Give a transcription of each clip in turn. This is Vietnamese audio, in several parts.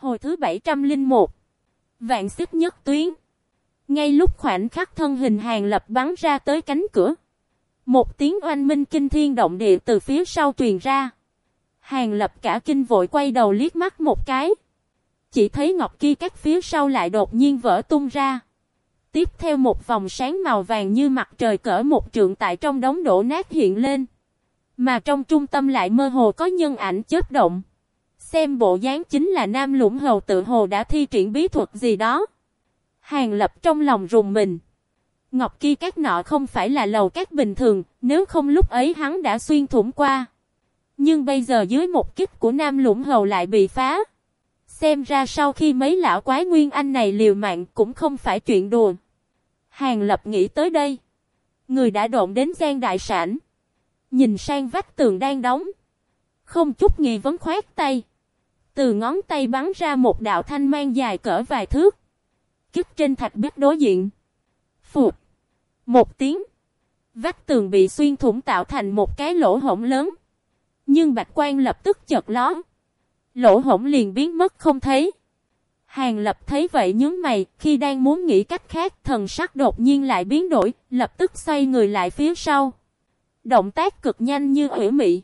Hồi thứ 701 Vạn xích nhất tuyến. Ngay lúc khoảnh khắc thân hình hàng lập bắn ra tới cánh cửa, Một tiếng oanh minh kinh thiên động địa từ phía sau truyền ra. Hàng lập cả kinh vội quay đầu liếc mắt một cái. Chỉ thấy ngọc kia các phía sau lại đột nhiên vỡ tung ra. Tiếp theo một vòng sáng màu vàng như mặt trời cỡ một trượng tại trong đống đổ nát hiện lên. Mà trong trung tâm lại mơ hồ có nhân ảnh chớp động. Xem bộ dáng chính là nam lũng hầu tự hồ đã thi triển bí thuật gì đó. Hàng lập trong lòng rùng mình. Ngọc kia các nọ không phải là lầu các bình thường, nếu không lúc ấy hắn đã xuyên thủng qua. Nhưng bây giờ dưới một kích của nam lũng hầu lại bị phá. Xem ra sau khi mấy lão quái nguyên anh này liều mạng cũng không phải chuyện đùa. Hàng lập nghĩ tới đây. Người đã độn đến gian đại sản. Nhìn sang vách tường đang đóng. Không chút nghi vấn khoát tay. Từ ngón tay bắn ra một đạo thanh mang dài cỡ vài thước. Kích trên thạch biết đối diện. Phụt. Một tiếng. Vách tường bị xuyên thủng tạo thành một cái lỗ hổng lớn. Nhưng bạch quan lập tức chật ló. Lỗ hổng liền biến mất không thấy. Hàng lập thấy vậy nhướng mày, khi đang muốn nghĩ cách khác, thần sắc đột nhiên lại biến đổi, lập tức xoay người lại phía sau. Động tác cực nhanh như ủy mị.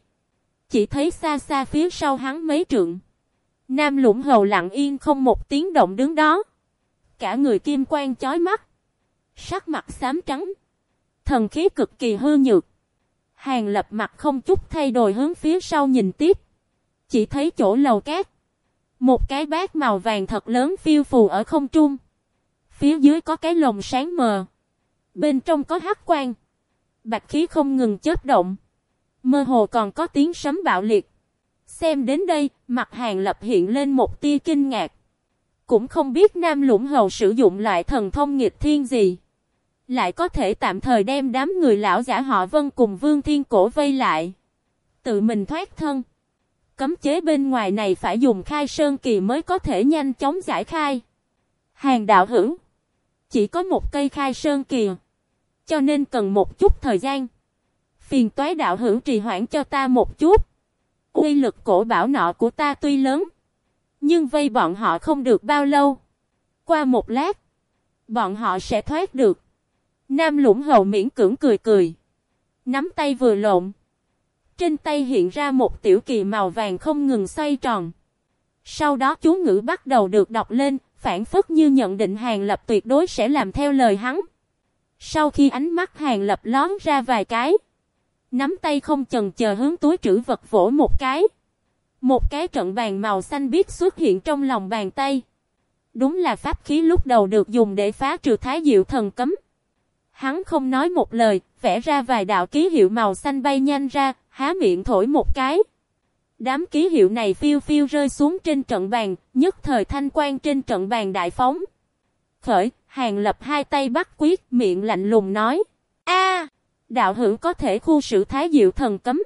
Chỉ thấy xa xa phía sau hắn mấy trượng. Nam lũng hầu lặng yên không một tiếng động đứng đó. Cả người kim quang chói mắt. Sắc mặt xám trắng. Thần khí cực kỳ hư nhược. Hàng lập mặt không chút thay đổi hướng phía sau nhìn tiếp. Chỉ thấy chỗ lầu cát. Một cái bát màu vàng thật lớn phiêu phù ở không trung. Phía dưới có cái lồng sáng mờ. Bên trong có hắc quang. Bạch khí không ngừng chớp động. Mơ hồ còn có tiếng sấm bạo liệt. Xem đến đây, mặt hàng lập hiện lên một tia kinh ngạc. Cũng không biết Nam Lũng Hầu sử dụng loại thần thông nghịch thiên gì. Lại có thể tạm thời đem đám người lão giả họ vân cùng Vương Thiên Cổ vây lại. Tự mình thoát thân. Cấm chế bên ngoài này phải dùng khai sơn kỳ mới có thể nhanh chóng giải khai. Hàng đạo hữu. Chỉ có một cây khai sơn kỳ. Cho nên cần một chút thời gian. Phiền toái đạo hữu trì hoãn cho ta một chút. Uy lực cổ bảo nọ của ta tuy lớn. Nhưng vây bọn họ không được bao lâu. Qua một lát. Bọn họ sẽ thoát được. Nam lũng hầu miễn cưỡng cười cười. Nắm tay vừa lộn. Trên tay hiện ra một tiểu kỳ màu vàng không ngừng xoay tròn. Sau đó chú ngữ bắt đầu được đọc lên, phản phất như nhận định hàng lập tuyệt đối sẽ làm theo lời hắn. Sau khi ánh mắt hàng lập lón ra vài cái. Nắm tay không chần chờ hướng túi trữ vật vỗ một cái. Một cái trận bàn màu xanh biếc xuất hiện trong lòng bàn tay. Đúng là pháp khí lúc đầu được dùng để phá trừ thái diệu thần cấm. Hắn không nói một lời, vẽ ra vài đạo ký hiệu màu xanh bay nhanh ra, há miệng thổi một cái. Đám ký hiệu này phiêu phiêu rơi xuống trên trận bàn, nhất thời thanh quan trên trận bàn đại phóng. Khởi, hàng lập hai tay bắt quyết, miệng lạnh lùng nói. a Đạo hữu có thể khu sự thái diệu thần cấm.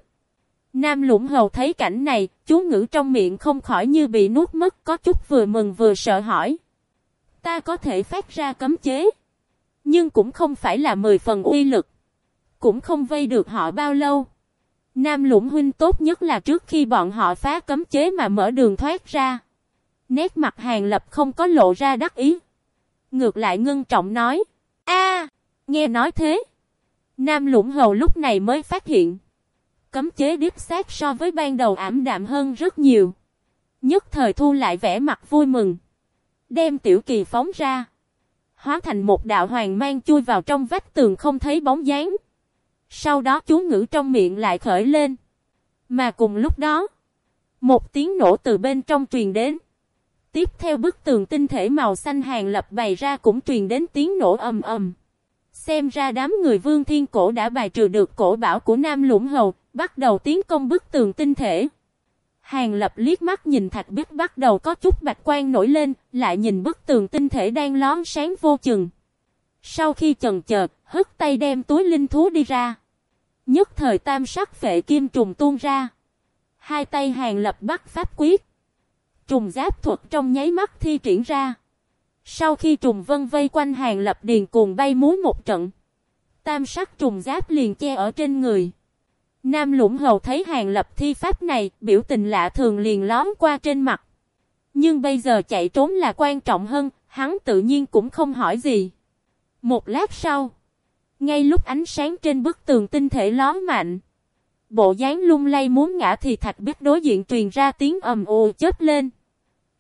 Nam lũng hầu thấy cảnh này, chú ngữ trong miệng không khỏi như bị nuốt mất có chút vừa mừng vừa sợ hỏi. Ta có thể phát ra cấm chế. Nhưng cũng không phải là mười phần uy lực. Cũng không vây được họ bao lâu. Nam lũng huynh tốt nhất là trước khi bọn họ phá cấm chế mà mở đường thoát ra. Nét mặt hàng lập không có lộ ra đắc ý. Ngược lại ngưng trọng nói. a nghe nói thế. Nam lũng hầu lúc này mới phát hiện. Cấm chế điếp sát so với ban đầu ảm đạm hơn rất nhiều. Nhất thời thu lại vẻ mặt vui mừng. Đem tiểu kỳ phóng ra. Hóa thành một đạo hoàng mang chui vào trong vách tường không thấy bóng dáng. Sau đó chú ngữ trong miệng lại khởi lên. Mà cùng lúc đó. Một tiếng nổ từ bên trong truyền đến. Tiếp theo bức tường tinh thể màu xanh hàng lập bày ra cũng truyền đến tiếng nổ ầm ầm. Xem ra đám người vương thiên cổ đã bài trừ được cổ bảo của Nam Lũng Hầu, bắt đầu tiến công bức tường tinh thể. Hàng lập liếc mắt nhìn thạch biết bắt đầu có chút bạch quan nổi lên, lại nhìn bức tường tinh thể đang lón sáng vô chừng. Sau khi chần chờ, hất tay đem túi linh thú đi ra. Nhất thời tam sắc phệ kim trùng tuôn ra. Hai tay hàng lập bắt pháp quyết. Trùng giáp thuật trong nháy mắt thi triển ra. Sau khi trùng vân vây quanh hàng lập điền cùng bay múi một trận. Tam sắc trùng giáp liền che ở trên người. Nam lũng hầu thấy hàng lập thi pháp này, biểu tình lạ thường liền lón qua trên mặt. Nhưng bây giờ chạy trốn là quan trọng hơn, hắn tự nhiên cũng không hỏi gì. Một lát sau, ngay lúc ánh sáng trên bức tường tinh thể lón mạnh, bộ dáng lung lay muốn ngã thì thạch biết đối diện truyền ra tiếng ầm ồ chớp lên.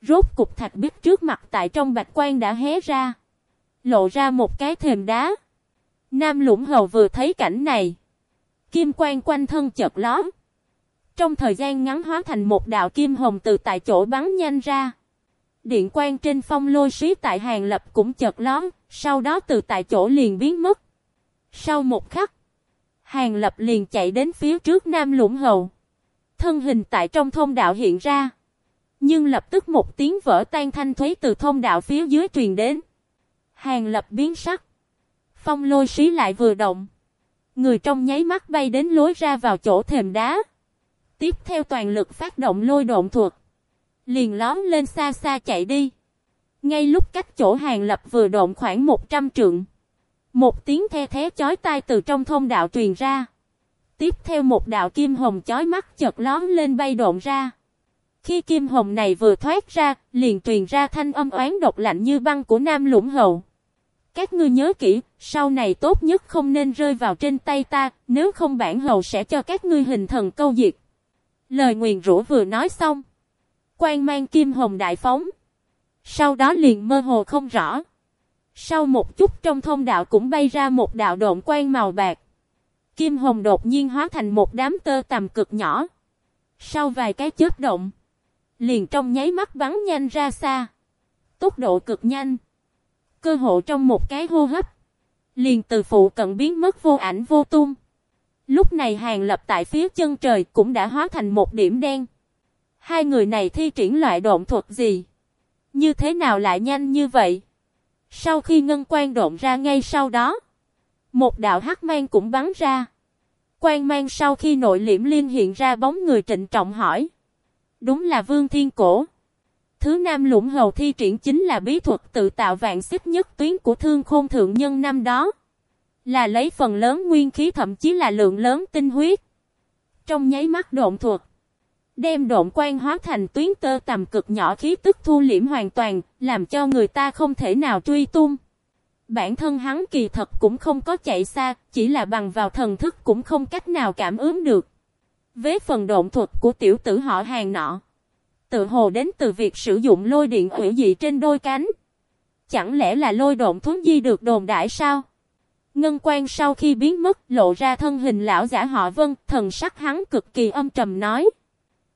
Rốt cục thạch biết trước mặt tại trong bạch quan đã hé ra, lộ ra một cái thềm đá. Nam lũng hầu vừa thấy cảnh này, kim quan quanh thân chợt lóm. Trong thời gian ngắn hóa thành một đạo kim hồng từ tại chỗ bắn nhanh ra. Điện quang trên phong lôi xí tại hàng lập cũng chợt lóm, sau đó từ tại chỗ liền biến mất. Sau một khắc, hàng lập liền chạy đến phía trước nam lũng hầu. Thân hình tại trong thông đạo hiện ra. Nhưng lập tức một tiếng vỡ tan thanh thuế từ thông đạo phía dưới truyền đến. Hàng lập biến sắc. Phong lôi xí lại vừa động. Người trong nháy mắt bay đến lối ra vào chỗ thềm đá. Tiếp theo toàn lực phát động lôi độn thuật. Liền lóm lên xa xa chạy đi. Ngay lúc cách chỗ hàng lập vừa độn khoảng 100 trượng. Một tiếng the thế chói tai từ trong thông đạo truyền ra. Tiếp theo một đạo kim hồng chói mắt chợt lóm lên bay độn ra. Khi kim hồng này vừa thoát ra, liền truyền ra thanh âm oán độc lạnh như băng của Nam Lũng hậu Các ngươi nhớ kỹ, sau này tốt nhất không nên rơi vào trên tay ta, nếu không bản hầu sẽ cho các ngươi hình thần câu diệt. Lời nguyền rủa vừa nói xong. Quan mang kim hồng đại phóng. Sau đó liền mơ hồ không rõ. Sau một chút trong thông đạo cũng bay ra một đạo độn quan màu bạc. Kim hồng đột nhiên hóa thành một đám tơ tầm cực nhỏ. Sau vài cái chớp động. Liền trong nháy mắt bắn nhanh ra xa. Tốc độ cực nhanh. Cơ hộ trong một cái hô hấp. Liền từ phụ cận biến mất vô ảnh vô tung. Lúc này hàng lập tại phía chân trời cũng đã hóa thành một điểm đen. Hai người này thi triển loại độn thuật gì? Như thế nào lại nhanh như vậy? Sau khi ngân quan độn ra ngay sau đó, một đạo hắc mang cũng bắn ra. Quan mang sau khi nội liễm liên hiện ra bóng người trịnh trọng hỏi. Đúng là Vương Thiên Cổ. Thứ Nam Lũng Hầu thi triển chính là bí thuật tự tạo vạn xích nhất tuyến của thương khôn thượng nhân năm đó. Là lấy phần lớn nguyên khí thậm chí là lượng lớn tinh huyết. Trong nháy mắt độn thuật. Đem độn quan hóa thành tuyến tơ tầm cực nhỏ khí tức thu liễm hoàn toàn, làm cho người ta không thể nào truy tung. Bản thân hắn kỳ thật cũng không có chạy xa, chỉ là bằng vào thần thức cũng không cách nào cảm ứng được. Với phần động thuật của tiểu tử họ hàng nọ. Tự hồ đến từ việc sử dụng lôi điện hủy dị trên đôi cánh. Chẳng lẽ là lôi động thú di được đồn đại sao? Ngân quan sau khi biến mất lộ ra thân hình lão giả họ vân, thần sắc hắn cực kỳ âm trầm nói.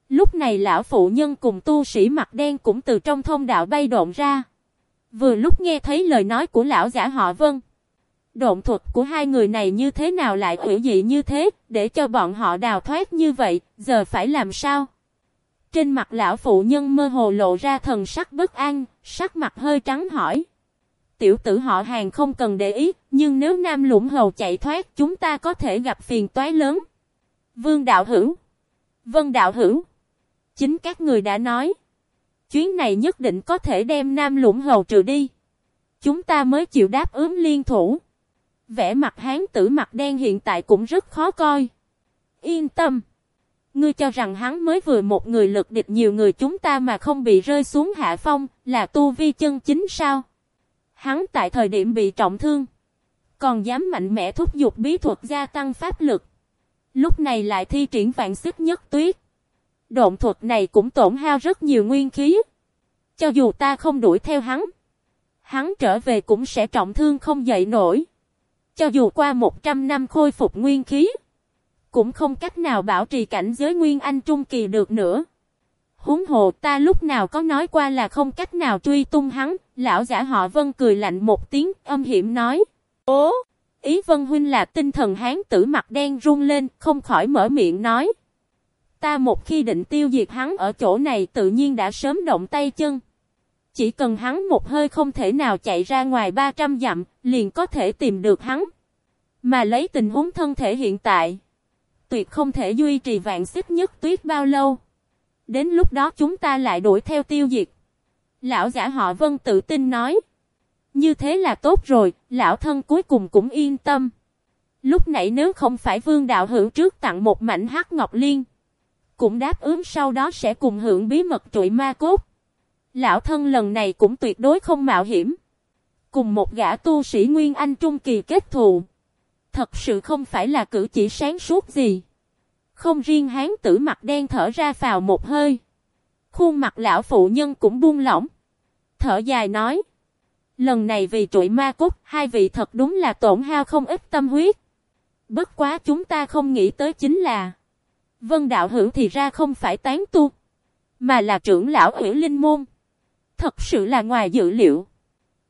Lúc này lão phụ nhân cùng tu sĩ mặt đen cũng từ trong thông đạo bay độn ra. Vừa lúc nghe thấy lời nói của lão giả họ vân. Độn thuật của hai người này như thế nào lại quỷ dị như thế, để cho bọn họ đào thoát như vậy, giờ phải làm sao? Trên mặt lão phụ nhân mơ hồ lộ ra thần sắc bất an, sắc mặt hơi trắng hỏi. Tiểu tử họ hàng không cần để ý, nhưng nếu nam lũng hầu chạy thoát chúng ta có thể gặp phiền toái lớn. Vương đạo hữu. Vân đạo hữu. Chính các người đã nói. Chuyến này nhất định có thể đem nam lũng hầu trừ đi. Chúng ta mới chịu đáp ứng liên thủ. Vẽ mặt hán tử mặt đen hiện tại cũng rất khó coi. Yên tâm. Ngươi cho rằng hắn mới vừa một người lực địch nhiều người chúng ta mà không bị rơi xuống hạ phong, là tu vi chân chính sao? Hắn tại thời điểm bị trọng thương, còn dám mạnh mẽ thúc giục bí thuật gia tăng pháp lực. Lúc này lại thi triển vạn sức nhất tuyết. Động thuật này cũng tổn hao rất nhiều nguyên khí. Cho dù ta không đuổi theo hắn, hắn trở về cũng sẽ trọng thương không dậy nổi. Cho dù qua 100 năm khôi phục nguyên khí, cũng không cách nào bảo trì cảnh giới Nguyên Anh Trung Kỳ được nữa. Húng hồ ta lúc nào có nói qua là không cách nào truy tung hắn, lão giả họ Vân cười lạnh một tiếng âm hiểm nói. Ố, ý Vân Huynh là tinh thần hán tử mặt đen run lên, không khỏi mở miệng nói. Ta một khi định tiêu diệt hắn ở chỗ này tự nhiên đã sớm động tay chân. Chỉ cần hắn một hơi không thể nào chạy ra ngoài 300 dặm, liền có thể tìm được hắn. Mà lấy tình huống thân thể hiện tại, tuyệt không thể duy trì vạn xích nhất tuyết bao lâu. Đến lúc đó chúng ta lại đuổi theo tiêu diệt. Lão giả họ Vân tự tin nói. Như thế là tốt rồi, lão thân cuối cùng cũng yên tâm. Lúc nãy nếu không phải vương đạo hữu trước tặng một mảnh hắc ngọc liên. Cũng đáp ứng sau đó sẽ cùng hưởng bí mật trụi ma cốt. Lão thân lần này cũng tuyệt đối không mạo hiểm. Cùng một gã tu sĩ Nguyên Anh Trung Kỳ kết thù. Thật sự không phải là cử chỉ sáng suốt gì. Không riêng hán tử mặt đen thở ra vào một hơi. Khuôn mặt lão phụ nhân cũng buông lỏng. Thở dài nói. Lần này vì trụi ma cốt, hai vị thật đúng là tổn hao không ít tâm huyết. Bất quá chúng ta không nghĩ tới chính là Vân đạo hữu thì ra không phải tán tu Mà là trưởng lão ủy linh môn Thật sự là ngoài dự liệu.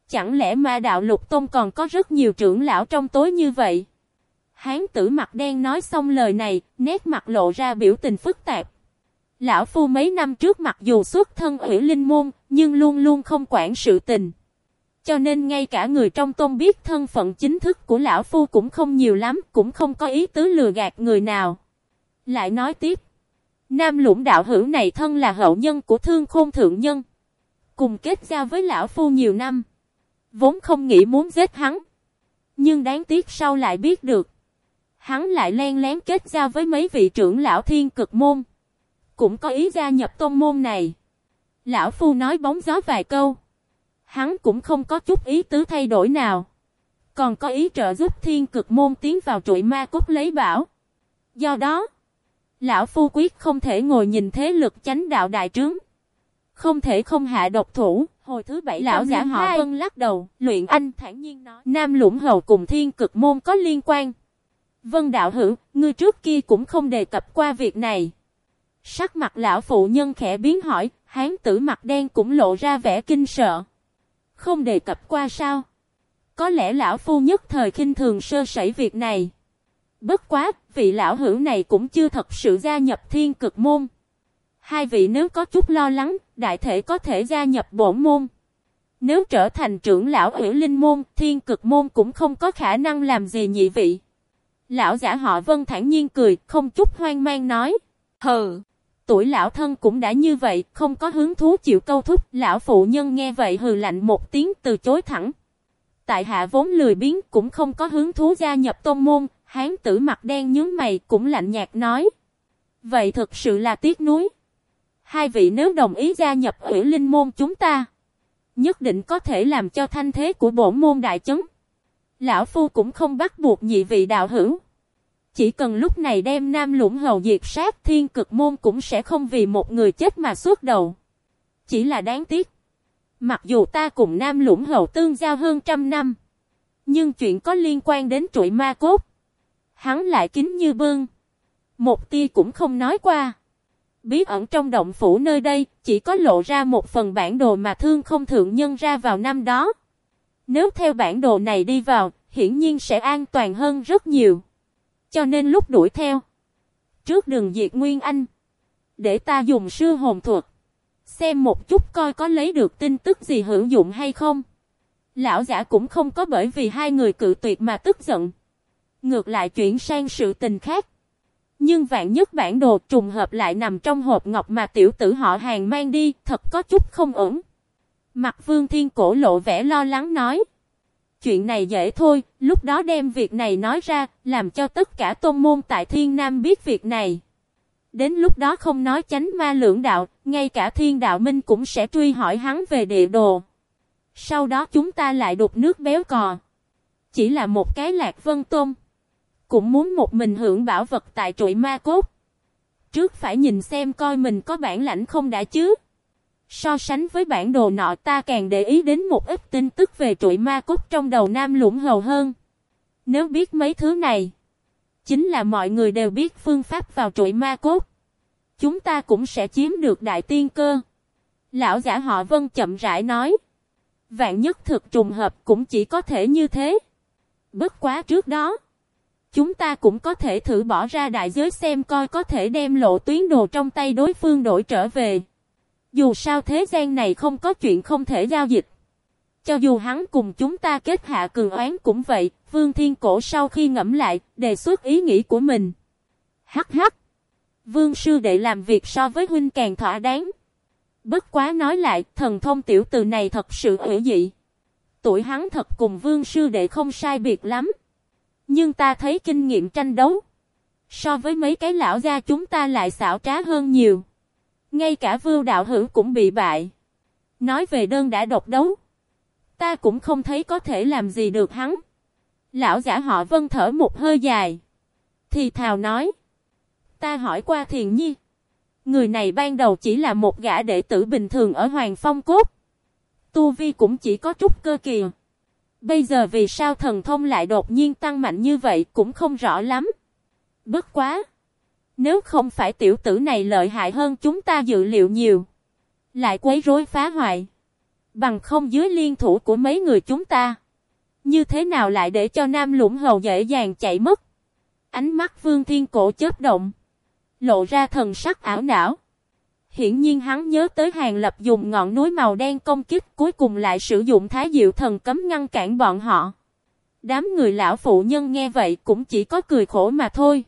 Chẳng lẽ ma đạo lục tôn còn có rất nhiều trưởng lão trong tối như vậy? Hán tử mặt đen nói xong lời này Nét mặt lộ ra biểu tình phức tạp. Lão phu mấy năm trước mặc dù xuất thân ủy linh môn Nhưng luôn luôn không quản sự tình. Cho nên ngay cả người trong tôn biết thân phận chính thức của lão phu cũng không nhiều lắm, cũng không có ý tứ lừa gạt người nào. Lại nói tiếp, nam lũng đạo hữu này thân là hậu nhân của thương khôn thượng nhân. Cùng kết giao với lão phu nhiều năm. Vốn không nghĩ muốn giết hắn. Nhưng đáng tiếc sau lại biết được. Hắn lại len lén kết giao với mấy vị trưởng lão thiên cực môn. Cũng có ý gia nhập tôn môn này. Lão phu nói bóng gió vài câu. Hắn cũng không có chút ý tứ thay đổi nào. Còn có ý trợ giúp thiên cực môn tiến vào trụi ma cốt lấy bảo. Do đó, lão phu quyết không thể ngồi nhìn thế lực chánh đạo đại trướng. Không thể không hạ độc thủ. Hồi thứ bảy lão giả họ vân lắc đầu, luyện anh thản nhiên nói. Nam lũng hầu cùng thiên cực môn có liên quan. Vân đạo hữu, ngươi trước kia cũng không đề cập qua việc này. Sắc mặt lão phụ nhân khẽ biến hỏi, hán tử mặt đen cũng lộ ra vẻ kinh sợ. Không đề cập qua sao? Có lẽ lão phu nhất thời khinh thường sơ sẩy việc này. Bất quá, vị lão hữu này cũng chưa thật sự gia nhập thiên cực môn. Hai vị nếu có chút lo lắng, đại thể có thể gia nhập bổn môn. Nếu trở thành trưởng lão ủy linh môn, thiên cực môn cũng không có khả năng làm gì nhị vị. Lão giả họ vân thản nhiên cười, không chút hoang mang nói. Hừ, Tuổi lão thân cũng đã như vậy, không có hứng thú chịu câu thúc, lão phụ nhân nghe vậy hừ lạnh một tiếng từ chối thẳng. Tại hạ vốn lười biếng cũng không có hứng thú gia nhập tôn môn, hán tử mặt đen nhướng mày cũng lạnh nhạt nói. Vậy thực sự là tiếc nuối. Hai vị nếu đồng ý gia nhập ủy linh môn chúng ta, nhất định có thể làm cho thanh thế của bổn môn đại chấn. Lão Phu cũng không bắt buộc nhị vị đạo hữu. Chỉ cần lúc này đem Nam Lũng Hầu diệt sát thiên cực môn cũng sẽ không vì một người chết mà suốt đầu. Chỉ là đáng tiếc. Mặc dù ta cùng Nam Lũng Hầu tương giao hơn trăm năm. Nhưng chuyện có liên quan đến trụi ma cốt. Hắn lại kín như bương. Một tia cũng không nói qua. Bí ẩn trong động phủ nơi đây chỉ có lộ ra một phần bản đồ mà thương không thượng nhân ra vào năm đó. Nếu theo bản đồ này đi vào, hiển nhiên sẽ an toàn hơn rất nhiều. Cho nên lúc đuổi theo. Trước đường diệt Nguyên Anh. Để ta dùng sư hồn thuật. Xem một chút coi có lấy được tin tức gì hữu dụng hay không. Lão giả cũng không có bởi vì hai người cự tuyệt mà tức giận. Ngược lại chuyển sang sự tình khác. Nhưng vạn nhất bản đồ trùng hợp lại nằm trong hộp ngọc mà tiểu tử họ hàng mang đi, thật có chút không ổn. Mặt vương thiên cổ lộ vẻ lo lắng nói chuyện này dễ thôi, lúc đó đem việc này nói ra, làm cho tất cả tôn môn tại thiên nam biết việc này. Đến lúc đó không nói chánh ma lưỡng đạo, ngay cả thiên đạo minh cũng sẽ truy hỏi hắn về địa đồ. Sau đó chúng ta lại đục nước béo cò. Chỉ là một cái lạc vân tôm. Cũng muốn một mình hưởng bảo vật tại trụi ma cốt. Trước phải nhìn xem coi mình có bản lãnh không đã chứ. So sánh với bản đồ nọ ta càng để ý đến một ít tin tức về trụi ma cốt trong đầu Nam Lũng Hầu hơn. Nếu biết mấy thứ này, chính là mọi người đều biết phương pháp vào trụi ma cốt. Chúng ta cũng sẽ chiếm được đại tiên cơ. Lão giả họ Vân chậm rãi nói. Vạn nhất thực trùng hợp cũng chỉ có thể như thế. Bất quá trước đó. Chúng ta cũng có thể thử bỏ ra đại giới xem coi có thể đem lộ tuyến đồ trong tay đối phương đổi trở về. Dù sao thế gian này không có chuyện không thể giao dịch. Cho dù hắn cùng chúng ta kết hạ cường oán cũng vậy, Vương Thiên Cổ sau khi ngẫm lại, đề xuất ý nghĩ của mình. Hắc hắc! Vương sư đệ làm việc so với huynh càng thỏa đáng. Bất quá nói lại, thần thông tiểu từ này thật sự hữu dị. Tuổi hắn thật cùng vương sư đệ không sai biệt lắm. Nhưng ta thấy kinh nghiệm tranh đấu. So với mấy cái lão gia chúng ta lại xảo trá hơn nhiều. Ngay cả vưu đạo hữu cũng bị bại. Nói về đơn đã độc đấu. Ta cũng không thấy có thể làm gì được hắn. Lão giả họ vân thở một hơi dài. Thì thào nói. Ta hỏi qua thiền nhi. Người này ban đầu chỉ là một gã đệ tử bình thường ở Hoàng Phong Cốt. Tu Vi cũng chỉ có chút cơ kìa. Bây giờ vì sao thần thông lại đột nhiên tăng mạnh như vậy cũng không rõ lắm. Bất quá. Nếu không phải tiểu tử này lợi hại hơn chúng ta dự liệu nhiều. Lại quấy rối phá hoại. Bằng không dưới liên thủ của mấy người chúng ta. Như thế nào lại để cho Nam Lũng Hầu dễ dàng chạy mất. Ánh mắt Vương Thiên Cổ chớp động. Lộ ra thần sắc ảo não. Hiển nhiên hắn nhớ tới hàng lập dùng ngọn núi màu đen công kích cuối cùng lại sử dụng thái diệu thần cấm ngăn cản bọn họ. Đám người lão phụ nhân nghe vậy cũng chỉ có cười khổ mà thôi.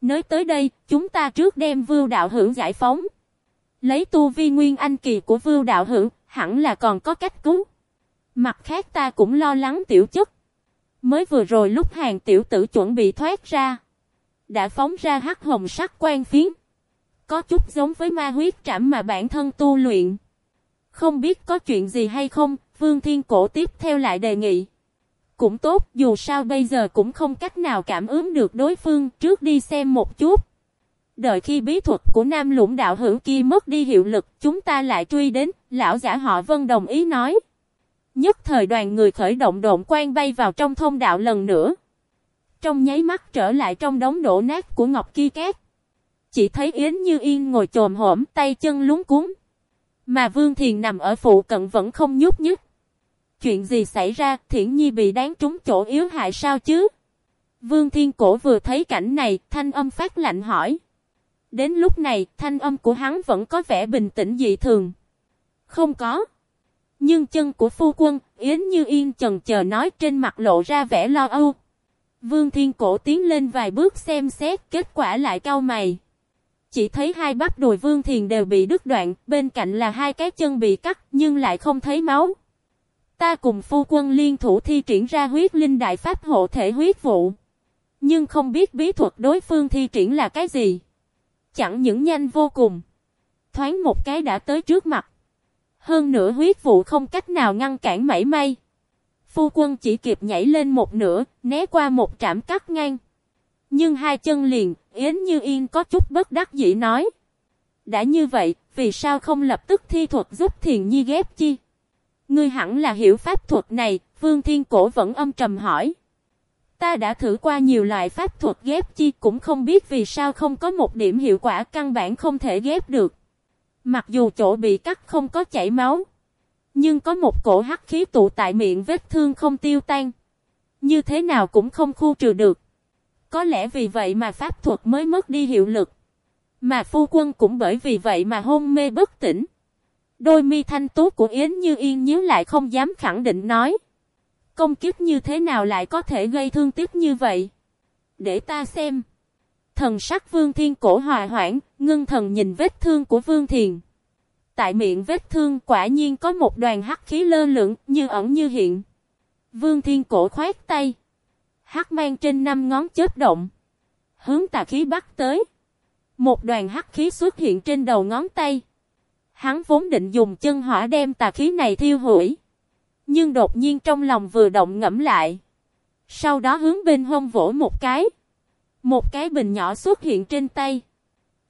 Nói tới đây, chúng ta trước đem vưu đạo hữu giải phóng. Lấy tu vi nguyên anh kỳ của vưu đạo hữu, hẳn là còn có cách cứu. Mặt khác ta cũng lo lắng tiểu chất. Mới vừa rồi lúc hàng tiểu tử chuẩn bị thoát ra. Đã phóng ra hắc hồng sắc quan phiến. Có chút giống với ma huyết trảm mà bản thân tu luyện. Không biết có chuyện gì hay không, Vương Thiên Cổ tiếp theo lại đề nghị. Cũng tốt, dù sao bây giờ cũng không cách nào cảm ứng được đối phương, trước đi xem một chút. Đợi khi bí thuật của nam lũng đạo hữu kia mất đi hiệu lực, chúng ta lại truy đến, lão giả họ Vân đồng ý nói. Nhất thời đoàn người khởi động độn quan bay vào trong thông đạo lần nữa. Trong nháy mắt trở lại trong đống đổ nát của Ngọc Ki Cát. Chỉ thấy Yến Như Yên ngồi trồm hổm tay chân luống cuốn. Mà Vương Thiền nằm ở phụ cận vẫn không nhúc nhích. Chuyện gì xảy ra Thiển Nhi bị đáng trúng chỗ yếu hại sao chứ? Vương Thiên Cổ vừa thấy cảnh này thanh âm phát lạnh hỏi. Đến lúc này thanh âm của hắn vẫn có vẻ bình tĩnh dị thường. Không có. Nhưng chân của phu quân, Yến Như Yên chần chờ nói trên mặt lộ ra vẻ lo âu. Vương Thiên Cổ tiến lên vài bước xem xét, kết quả lại cau mày. Chỉ thấy hai bắp đùi Vương Thiền đều bị đứt đoạn, bên cạnh là hai cái chân bị cắt, nhưng lại không thấy máu. Ta cùng phu quân liên thủ thi triển ra huyết linh đại pháp hộ thể huyết vụ. Nhưng không biết bí thuật đối phương thi triển là cái gì. Chẳng những nhanh vô cùng. Thoáng một cái đã tới trước mặt. Hơn nữa huyết vụ không cách nào ngăn cản mảy may. Phu quân chỉ kịp nhảy lên một nửa, né qua một trạm cắt ngang. Nhưng hai chân liền, Yến Như Yên có chút bất đắc dĩ nói. Đã như vậy, vì sao không lập tức thi thuật giúp thiền nhi ghép chi? Ngươi hẳn là hiểu pháp thuật này, Vương Thiên Cổ vẫn âm trầm hỏi. Ta đã thử qua nhiều loại pháp thuật ghép chi cũng không biết vì sao không có một điểm hiệu quả căn bản không thể ghép được. Mặc dù chỗ bị cắt không có chảy máu. Nhưng có một cổ hắc khí tụ tại miệng vết thương không tiêu tan. Như thế nào cũng không khu trừ được. Có lẽ vì vậy mà pháp thuật mới mất đi hiệu lực. Mà phu quân cũng bởi vì vậy mà hôn mê bất tỉnh. Đôi mi thanh tú của Yến Như Yên nhíu lại không dám khẳng định nói. Công kiếp như thế nào lại có thể gây thương tiếc như vậy? Để ta xem. Thần sắc Vương Thiên cổ hòa hoãn, ngưng thần nhìn vết thương của Vương Thiền. Tại miệng vết thương quả nhiên có một đoàn hắc khí lơ lửng, như ẩn như hiện. Vương Thiên cổ khoát tay. Hắc mang trên năm ngón chớp động. Hướng tà khí bắt tới. Một đoàn hắc khí xuất hiện trên đầu ngón tay. Hắn vốn định dùng chân hỏa đem tà khí này thiêu hủy. Nhưng đột nhiên trong lòng vừa động ngẫm lại. Sau đó hướng bên hông vỗ một cái. Một cái bình nhỏ xuất hiện trên tay.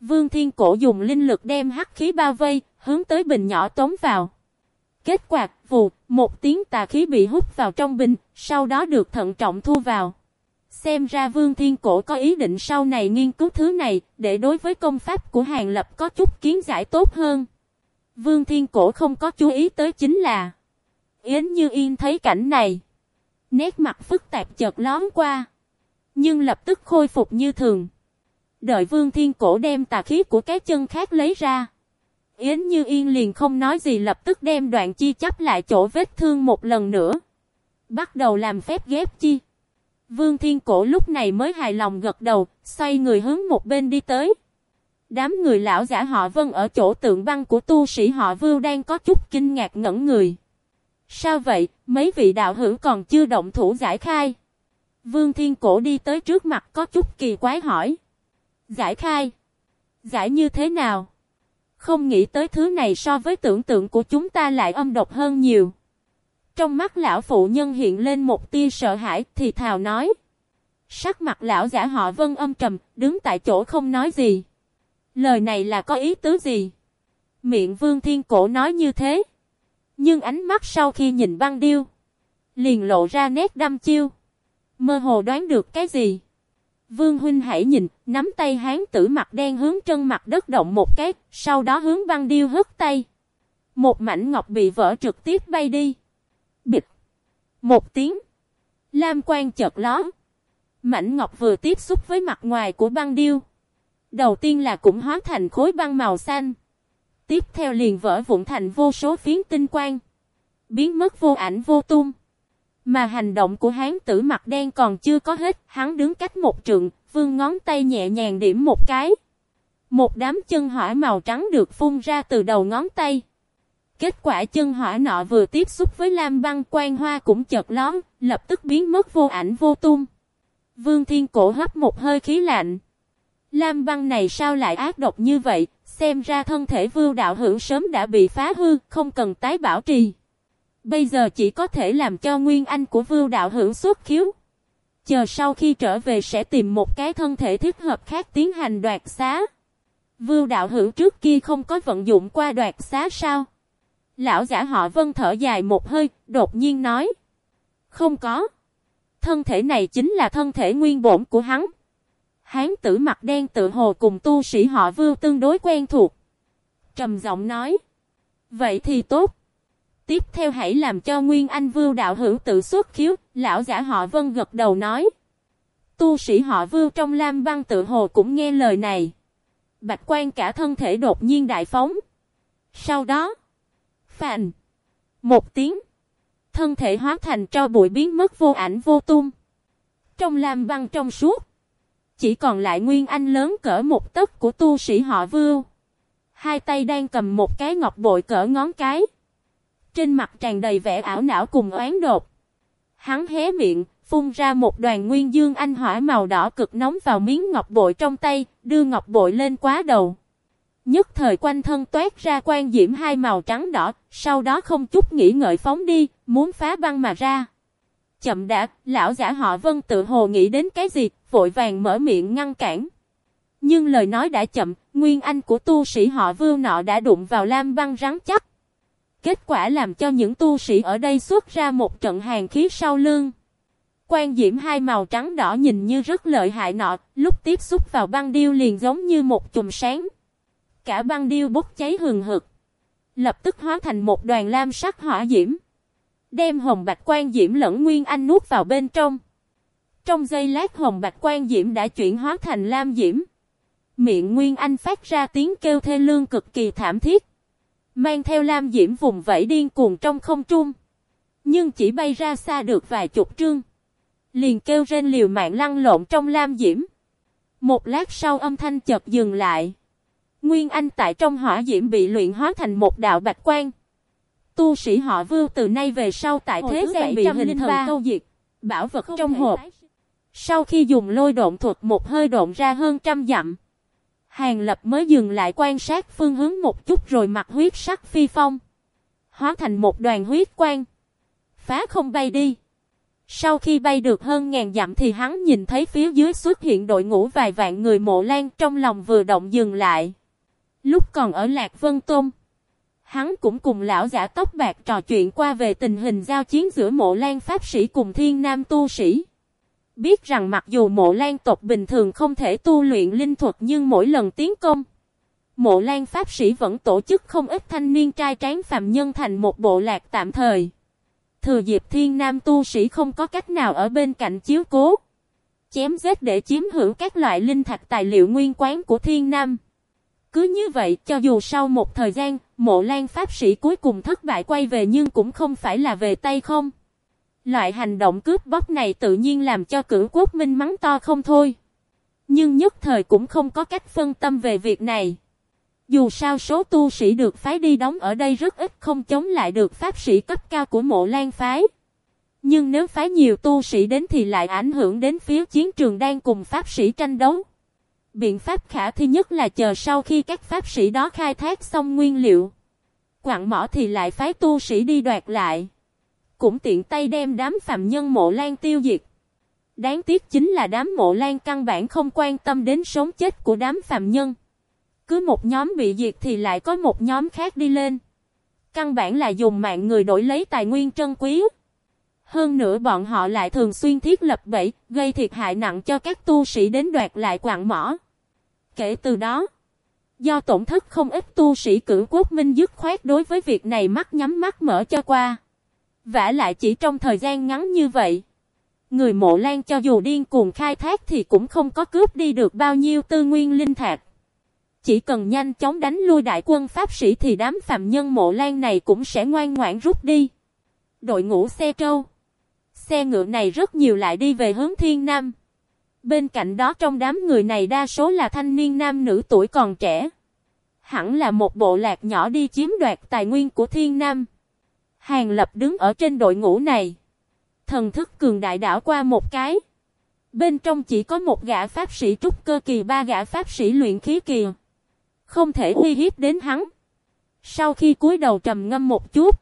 Vương Thiên Cổ dùng linh lực đem hắc khí bao vây, hướng tới bình nhỏ tống vào. Kết quả, vù, một tiếng tà khí bị hút vào trong bình, sau đó được thận trọng thu vào. Xem ra Vương Thiên Cổ có ý định sau này nghiên cứu thứ này, để đối với công pháp của Hàng Lập có chút kiến giải tốt hơn. Vương Thiên Cổ không có chú ý tới chính là Yến Như Yên thấy cảnh này. Nét mặt phức tạp chợt lón qua. Nhưng lập tức khôi phục như thường. Đợi Vương Thiên Cổ đem tà khí của cái chân khác lấy ra. Yến Như Yên liền không nói gì lập tức đem đoạn chi chấp lại chỗ vết thương một lần nữa. Bắt đầu làm phép ghép chi. Vương Thiên Cổ lúc này mới hài lòng gật đầu, xoay người hướng một bên đi tới. Đám người lão giả họ vân ở chỗ tượng băng của tu sĩ họ vưu đang có chút kinh ngạc ngẩn người. Sao vậy, mấy vị đạo hữu còn chưa động thủ giải khai? Vương Thiên Cổ đi tới trước mặt có chút kỳ quái hỏi. Giải khai? Giải như thế nào? Không nghĩ tới thứ này so với tưởng tượng của chúng ta lại âm độc hơn nhiều. Trong mắt lão phụ nhân hiện lên một tia sợ hãi thì thào nói. Sắc mặt lão giả họ vân âm trầm, đứng tại chỗ không nói gì. Lời này là có ý tứ gì? Miệng vương thiên cổ nói như thế. Nhưng ánh mắt sau khi nhìn băng điêu. Liền lộ ra nét đăm chiêu. Mơ hồ đoán được cái gì? Vương huynh hãy nhìn, nắm tay hán tử mặt đen hướng chân mặt đất động một cái, sau đó hướng băng điêu hất tay. Một mảnh ngọc bị vỡ trực tiếp bay đi. Bịch. Một tiếng. Lam quan chợt ló. Mảnh ngọc vừa tiếp xúc với mặt ngoài của băng điêu. Đầu tiên là cũng hóa thành khối băng màu xanh. Tiếp theo liền vỡ vụn thành vô số phiến tinh quang. Biến mất vô ảnh vô tung. Mà hành động của hán tử mặt đen còn chưa có hết, hắn đứng cách một trượng, vương ngón tay nhẹ nhàng điểm một cái. Một đám chân hỏa màu trắng được phun ra từ đầu ngón tay. Kết quả chân hỏa nọ vừa tiếp xúc với lam băng quan hoa cũng chợt lón, lập tức biến mất vô ảnh vô tung. Vương Thiên Cổ hấp một hơi khí lạnh. Lam băng này sao lại ác độc như vậy, xem ra thân thể vưu đạo hữu sớm đã bị phá hư, không cần tái bảo trì. Bây giờ chỉ có thể làm cho nguyên anh của vưu đạo hữu xuất khiếu. Chờ sau khi trở về sẽ tìm một cái thân thể thích hợp khác tiến hành đoạt xá. Vưu đạo hữu trước kia không có vận dụng qua đoạt xá sao? Lão giả họ vân thở dài một hơi, đột nhiên nói. Không có. Thân thể này chính là thân thể nguyên bổn của hắn. Hán tử mặt đen tự hồ cùng tu sĩ họ vưu tương đối quen thuộc. Trầm giọng nói. Vậy thì tốt. Tiếp theo hãy làm cho Nguyên Anh Vưu đạo hữu tự xuất khiếu, lão giả họ Vân gật đầu nói. Tu sĩ họ Vưu trong Lam Băng tự hồ cũng nghe lời này. Bạch quan cả thân thể đột nhiên đại phóng. Sau đó, phàn, một tiếng, thân thể hóa thành cho bụi biến mất vô ảnh vô tung. Trong Lam Băng trong suốt, chỉ còn lại Nguyên Anh lớn cỡ một tấc của tu sĩ họ Vưu. Hai tay đang cầm một cái ngọc bội cỡ ngón cái. Trên mặt tràn đầy vẻ ảo não cùng oán đột. Hắn hé miệng, phun ra một đoàn nguyên dương anh hỏa màu đỏ cực nóng vào miếng ngọc bội trong tay, đưa ngọc bội lên quá đầu. Nhất thời quanh thân toát ra quan diễm hai màu trắng đỏ, sau đó không chút nghĩ ngợi phóng đi, muốn phá băng mà ra. Chậm đã, lão giả họ vân tự hồ nghĩ đến cái gì, vội vàng mở miệng ngăn cản. Nhưng lời nói đã chậm, nguyên anh của tu sĩ họ vương nọ đã đụng vào lam băng rắn chắc. Kết quả làm cho những tu sĩ ở đây xuất ra một trận hàng khí sau lưng. Quan diễm hai màu trắng đỏ nhìn như rất lợi hại nọ, lúc tiếp xúc vào băng điêu liền giống như một chùm sáng. Cả băng điêu bốc cháy hừng hực. Lập tức hóa thành một đoàn lam sắc hỏa diễm. Đem hồng bạch quan diễm lẫn nguyên anh nuốt vào bên trong. Trong giây lát hồng bạch quan diễm đã chuyển hóa thành lam diễm. Miệng nguyên anh phát ra tiếng kêu thê lương cực kỳ thảm thiết. Mang theo Lam Diễm vùng vẫy điên cuồng trong không trung. Nhưng chỉ bay ra xa được vài chục trương. Liền kêu rên liều mạng lăn lộn trong Lam Diễm. Một lát sau âm thanh chợt dừng lại. Nguyên Anh tại trong hỏa diễm bị luyện hóa thành một đạo bạch quan. Tu sĩ họ vưu từ nay về sau tại thế gian bị hình thần câu diệt. Bảo vật trong hộp. Sau khi dùng lôi độn thuật một hơi độn ra hơn trăm dặm. Hàng lập mới dừng lại quan sát phương hướng một chút rồi mặc huyết sắc phi phong. Hóa thành một đoàn huyết quang. Phá không bay đi. Sau khi bay được hơn ngàn dặm thì hắn nhìn thấy phía dưới xuất hiện đội ngũ vài vạn người mộ lan trong lòng vừa động dừng lại. Lúc còn ở Lạc Vân Tôn, hắn cũng cùng lão giả tóc bạc trò chuyện qua về tình hình giao chiến giữa mộ lan pháp sĩ cùng thiên nam tu sĩ. Biết rằng mặc dù mộ lan tộc bình thường không thể tu luyện linh thuật nhưng mỗi lần tiến công, mộ lan pháp sĩ vẫn tổ chức không ít thanh niên trai tráng phạm nhân thành một bộ lạc tạm thời. Thừa dịp thiên nam tu sĩ không có cách nào ở bên cạnh chiếu cố. Chém giết để chiếm hữu các loại linh thạch tài liệu nguyên quán của thiên nam. Cứ như vậy, cho dù sau một thời gian, mộ lan pháp sĩ cuối cùng thất bại quay về nhưng cũng không phải là về tay không. Loại hành động cướp bóc này tự nhiên làm cho cử quốc minh mắng to không thôi. Nhưng nhất thời cũng không có cách phân tâm về việc này. Dù sao số tu sĩ được phái đi đóng ở đây rất ít không chống lại được pháp sĩ cấp cao của mộ lan phái. Nhưng nếu phái nhiều tu sĩ đến thì lại ảnh hưởng đến phía chiến trường đang cùng pháp sĩ tranh đấu. Biện pháp khả thi nhất là chờ sau khi các pháp sĩ đó khai thác xong nguyên liệu. Quặng mỏ thì lại phái tu sĩ đi đoạt lại. Cũng tiện tay đem đám phạm nhân mộ lan tiêu diệt. Đáng tiếc chính là đám mộ lan căn bản không quan tâm đến sống chết của đám phạm nhân. Cứ một nhóm bị diệt thì lại có một nhóm khác đi lên. Căn bản là dùng mạng người đổi lấy tài nguyên trân quý. Hơn nữa bọn họ lại thường xuyên thiết lập bẫy, gây thiệt hại nặng cho các tu sĩ đến đoạt lại quạng mỏ. Kể từ đó, do tổn thất không ít tu sĩ cử quốc minh dứt khoát đối với việc này mắt nhắm mắt mở cho qua vả lại chỉ trong thời gian ngắn như vậy. Người mộ lan cho dù điên cuồng khai thác thì cũng không có cướp đi được bao nhiêu tư nguyên linh thạch. Chỉ cần nhanh chóng đánh lui đại quân Pháp sĩ thì đám phạm nhân mộ lan này cũng sẽ ngoan ngoãn rút đi. Đội ngũ xe trâu. Xe ngựa này rất nhiều lại đi về hướng thiên nam. Bên cạnh đó trong đám người này đa số là thanh niên nam nữ tuổi còn trẻ. Hẳn là một bộ lạc nhỏ đi chiếm đoạt tài nguyên của thiên nam. Hàng lập đứng ở trên đội ngũ này. Thần thức cường đại đảo qua một cái. Bên trong chỉ có một gã pháp sĩ trúc cơ kỳ, ba gã pháp sĩ luyện khí kỳ. Không thể uy hiếp đến hắn. Sau khi cúi đầu trầm ngâm một chút.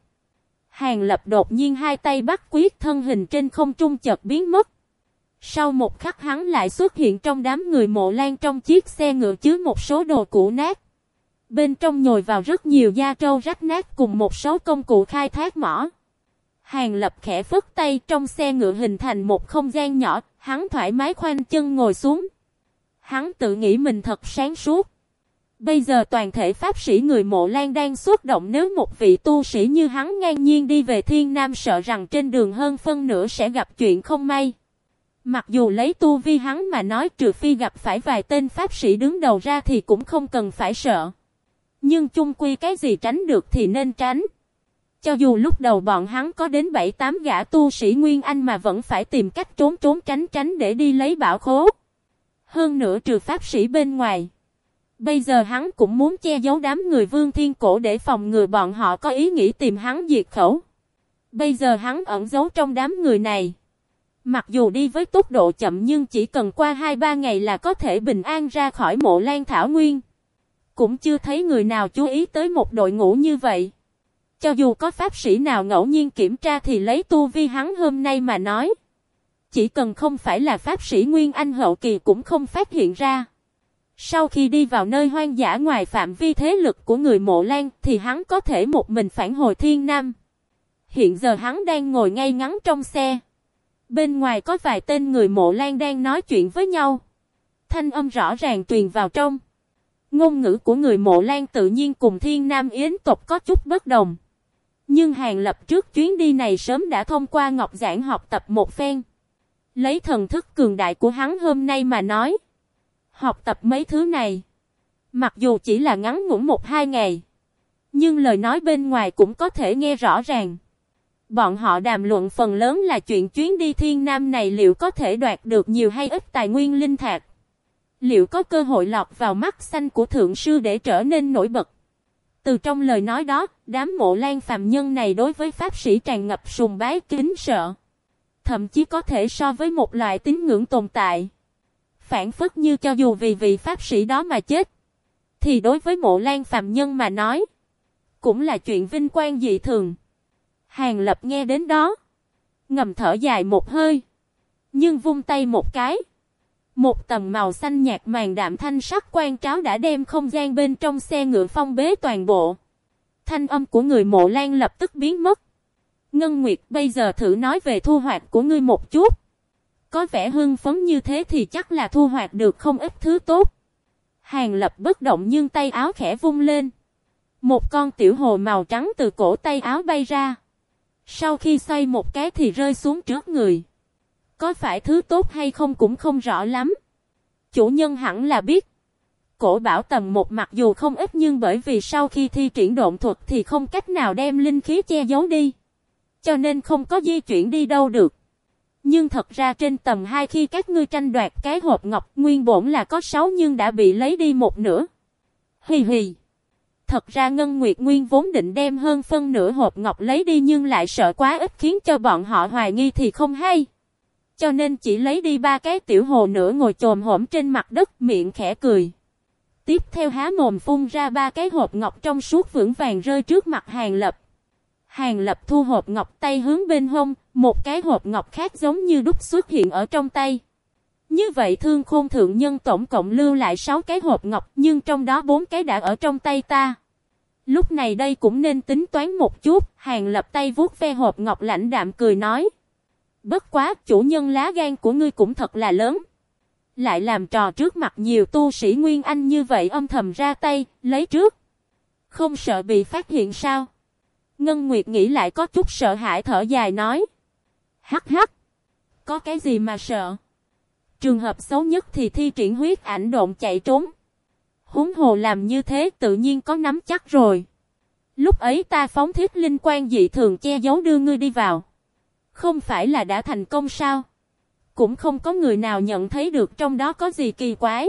Hàng lập đột nhiên hai tay bắt quyết thân hình trên không trung chợt biến mất. Sau một khắc hắn lại xuất hiện trong đám người mộ lan trong chiếc xe ngựa chứa một số đồ cũ nát. Bên trong nhồi vào rất nhiều da trâu rách nát cùng một số công cụ khai thác mỏ. Hàng lập khẽ phất tay trong xe ngựa hình thành một không gian nhỏ, hắn thoải mái khoanh chân ngồi xuống. Hắn tự nghĩ mình thật sáng suốt. Bây giờ toàn thể pháp sĩ người mộ lan đang xuất động nếu một vị tu sĩ như hắn ngang nhiên đi về thiên nam sợ rằng trên đường hơn phân nửa sẽ gặp chuyện không may. Mặc dù lấy tu vi hắn mà nói trừ phi gặp phải vài tên pháp sĩ đứng đầu ra thì cũng không cần phải sợ. Nhưng chung quy cái gì tránh được thì nên tránh. Cho dù lúc đầu bọn hắn có đến 7-8 gã tu sĩ Nguyên Anh mà vẫn phải tìm cách trốn trốn tránh tránh để đi lấy bảo khố. Hơn nữa trừ pháp sĩ bên ngoài. Bây giờ hắn cũng muốn che giấu đám người vương thiên cổ để phòng ngừa bọn họ có ý nghĩ tìm hắn diệt khẩu. Bây giờ hắn ẩn giấu trong đám người này. Mặc dù đi với tốc độ chậm nhưng chỉ cần qua 2-3 ngày là có thể bình an ra khỏi mộ lan thảo nguyên. Cũng chưa thấy người nào chú ý tới một đội ngũ như vậy. Cho dù có pháp sĩ nào ngẫu nhiên kiểm tra thì lấy tu vi hắn hôm nay mà nói. Chỉ cần không phải là pháp sĩ Nguyên Anh hậu kỳ cũng không phát hiện ra. Sau khi đi vào nơi hoang dã ngoài phạm vi thế lực của người mộ lan thì hắn có thể một mình phản hồi thiên nam. Hiện giờ hắn đang ngồi ngay ngắn trong xe. Bên ngoài có vài tên người mộ lan đang nói chuyện với nhau. Thanh âm rõ ràng truyền vào trong. Ngôn ngữ của người mộ lan tự nhiên cùng thiên nam yến tộc có chút bất đồng. Nhưng hàng lập trước chuyến đi này sớm đã thông qua ngọc giảng học tập một phen. Lấy thần thức cường đại của hắn hôm nay mà nói. Học tập mấy thứ này. Mặc dù chỉ là ngắn ngủn một hai ngày. Nhưng lời nói bên ngoài cũng có thể nghe rõ ràng. Bọn họ đàm luận phần lớn là chuyện chuyến đi thiên nam này liệu có thể đoạt được nhiều hay ít tài nguyên linh thạch. Liệu có cơ hội lọt vào mắt xanh của thượng sư để trở nên nổi bật. Từ trong lời nói đó, đám mộ lan phàm nhân này đối với pháp sĩ tràn ngập sùng bái kính sợ. Thậm chí có thể so với một loại tín ngưỡng tồn tại. Phản phất như cho dù vì vị pháp sĩ đó mà chết. Thì đối với mộ lan phàm nhân mà nói. Cũng là chuyện vinh quang dị thường. Hàng lập nghe đến đó. Ngầm thở dài một hơi. Nhưng vung tay một cái. Một tầng màu xanh nhạt màn đạm thanh sắc quan tráo đã đem không gian bên trong xe ngựa phong bế toàn bộ. Thanh âm của người mộ lan lập tức biến mất. Ngân Nguyệt, bây giờ thử nói về thu hoạch của ngươi một chút. Có vẻ hưng phấn như thế thì chắc là thu hoạch được không ít thứ tốt. Hàng lập bất động nhưng tay áo khẽ vung lên. Một con tiểu hồ màu trắng từ cổ tay áo bay ra. Sau khi xoay một cái thì rơi xuống trước người. Có phải thứ tốt hay không cũng không rõ lắm. Chủ nhân hẳn là biết. Cổ bảo tầm một mặc dù không ít nhưng bởi vì sau khi thi triển độn thuật thì không cách nào đem linh khí che giấu đi. Cho nên không có di chuyển đi đâu được. Nhưng thật ra trên tầm 2 khi các ngươi tranh đoạt cái hộp ngọc, nguyên bổn là có 6 nhưng đã bị lấy đi một nửa. Hì hì. Thật ra Ngân Nguyệt Nguyên vốn định đem hơn phân nửa hộp ngọc lấy đi nhưng lại sợ quá ít khiến cho bọn họ hoài nghi thì không hay cho nên chỉ lấy đi ba cái tiểu hồ nữa ngồi chồm hổm trên mặt đất miệng khẽ cười. Tiếp theo há mồm phun ra ba cái hộp ngọc trong suốt vững vàng rơi trước mặt hàng lập. Hàng lập thu hộp ngọc tay hướng bên hông, một cái hộp ngọc khác giống như đúc xuất hiện ở trong tay. Như vậy thương khôn thượng nhân tổng cộng lưu lại 6 cái hộp ngọc nhưng trong đó 4 cái đã ở trong tay ta. Lúc này đây cũng nên tính toán một chút, hàng lập tay vuốt ve hộp ngọc lãnh đạm cười nói. Bất quá, chủ nhân lá gan của ngươi cũng thật là lớn. Lại làm trò trước mặt nhiều tu sĩ Nguyên Anh như vậy âm thầm ra tay, lấy trước. Không sợ bị phát hiện sao? Ngân Nguyệt nghĩ lại có chút sợ hãi thở dài nói. Hắc hắc. Có cái gì mà sợ? Trường hợp xấu nhất thì thi triển huyết ảnh độn chạy trốn. Húng hồ làm như thế tự nhiên có nắm chắc rồi. Lúc ấy ta phóng thiết linh quan dị thường che giấu đưa ngươi đi vào. Không phải là đã thành công sao? Cũng không có người nào nhận thấy được trong đó có gì kỳ quái.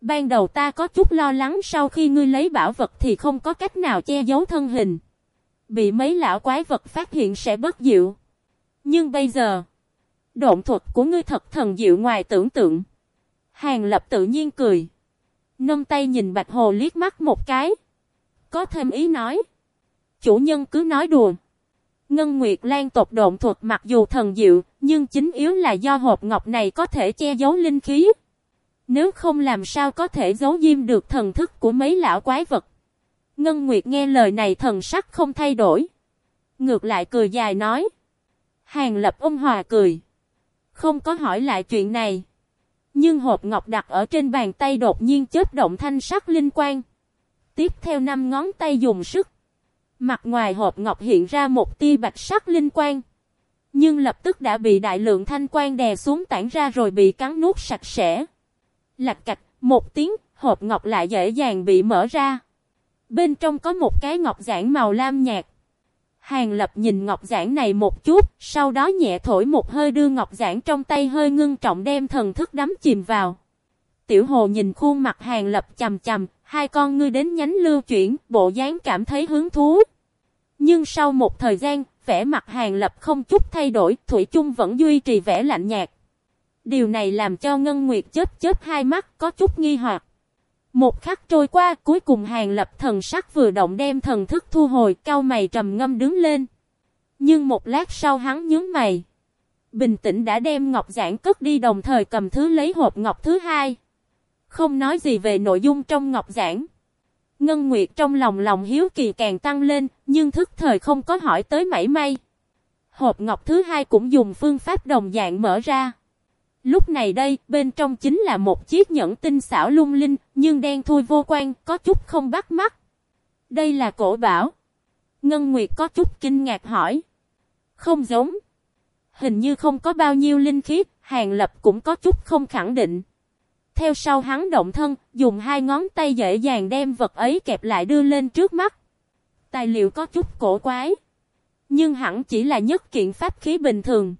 Ban đầu ta có chút lo lắng sau khi ngươi lấy bảo vật thì không có cách nào che giấu thân hình. Bị mấy lão quái vật phát hiện sẽ bất diệu. Nhưng bây giờ, độn thuật của ngươi thật thần diệu ngoài tưởng tượng. Hàng lập tự nhiên cười. Nâng tay nhìn Bạch Hồ liếc mắt một cái. Có thêm ý nói. Chủ nhân cứ nói đùa. Ngân Nguyệt Lan tộc độn thuật mặc dù thần diệu, nhưng chính yếu là do hộp ngọc này có thể che giấu linh khí. Nếu không làm sao có thể giấu diêm được thần thức của mấy lão quái vật. Ngân Nguyệt nghe lời này thần sắc không thay đổi. Ngược lại cười dài nói. Hàng lập ôn hòa cười. Không có hỏi lại chuyện này. Nhưng hộp ngọc đặt ở trên bàn tay đột nhiên chớp động thanh sắc linh quang. Tiếp theo năm ngón tay dùng sức. Mặt ngoài hộp ngọc hiện ra một tia bạch sắc linh quang. Nhưng lập tức đã bị đại lượng thanh quang đè xuống tản ra rồi bị cắn nuốt sạch sẽ. Lạch cạch, một tiếng, hộp ngọc lại dễ dàng bị mở ra. Bên trong có một cái ngọc giản màu lam nhạt. Hàng lập nhìn ngọc giản này một chút, sau đó nhẹ thổi một hơi đưa ngọc giản trong tay hơi ngưng trọng đem thần thức đắm chìm vào. Tiểu hồ nhìn khuôn mặt hàng lập chầm chầm, hai con ngươi đến nhánh lưu chuyển, bộ dáng cảm thấy hứng thú. Nhưng sau một thời gian, vẻ mặt hàng lập không chút thay đổi, Thủy chung vẫn duy trì vẻ lạnh nhạt. Điều này làm cho Ngân Nguyệt chớp chớp hai mắt có chút nghi hoặc. Một khắc trôi qua, cuối cùng hàng lập thần sắc vừa động đem thần thức thu hồi, cao mày trầm ngâm đứng lên. Nhưng một lát sau hắn nhướng mày. Bình tĩnh đã đem ngọc giản cất đi đồng thời cầm thứ lấy hộp ngọc thứ hai. Không nói gì về nội dung trong ngọc giản. Ngân Nguyệt trong lòng lòng hiếu kỳ càng tăng lên, nhưng thức thời không có hỏi tới mảy may. Hộp ngọc thứ hai cũng dùng phương pháp đồng dạng mở ra. Lúc này đây, bên trong chính là một chiếc nhẫn tinh xảo lung linh, nhưng đen thui vô quan, có chút không bắt mắt. Đây là cổ bảo. Ngân Nguyệt có chút kinh ngạc hỏi. Không giống. Hình như không có bao nhiêu linh khí, Hàng Lập cũng có chút không khẳng định. Theo sau hắn động thân, dùng hai ngón tay dễ dàng đem vật ấy kẹp lại đưa lên trước mắt. Tài liệu có chút cổ quái. Nhưng hẳn chỉ là nhất kiện pháp khí bình thường.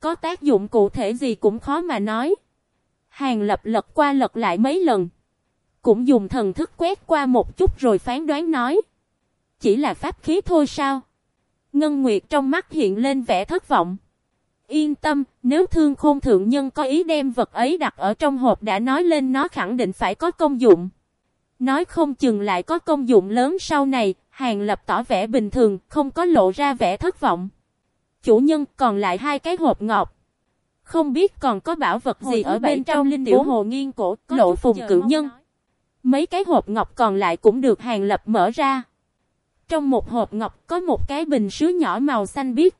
Có tác dụng cụ thể gì cũng khó mà nói. Hàng lập lật qua lật lại mấy lần. Cũng dùng thần thức quét qua một chút rồi phán đoán nói. Chỉ là pháp khí thôi sao? Ngân Nguyệt trong mắt hiện lên vẻ thất vọng. Yên tâm, nếu thương khôn thượng nhân có ý đem vật ấy đặt ở trong hộp đã nói lên nó khẳng định phải có công dụng. Nói không chừng lại có công dụng lớn sau này, hàng lập tỏ vẻ bình thường, không có lộ ra vẻ thất vọng. Chủ nhân còn lại hai cái hộp ngọc. Không biết còn có bảo vật gì ở bên trong linh tiểu hồ nghiên cổ, lộ phùng cử nhân. Mấy cái hộp ngọc còn lại cũng được hàng lập mở ra. Trong một hộp ngọc có một cái bình sứ nhỏ màu xanh biếc.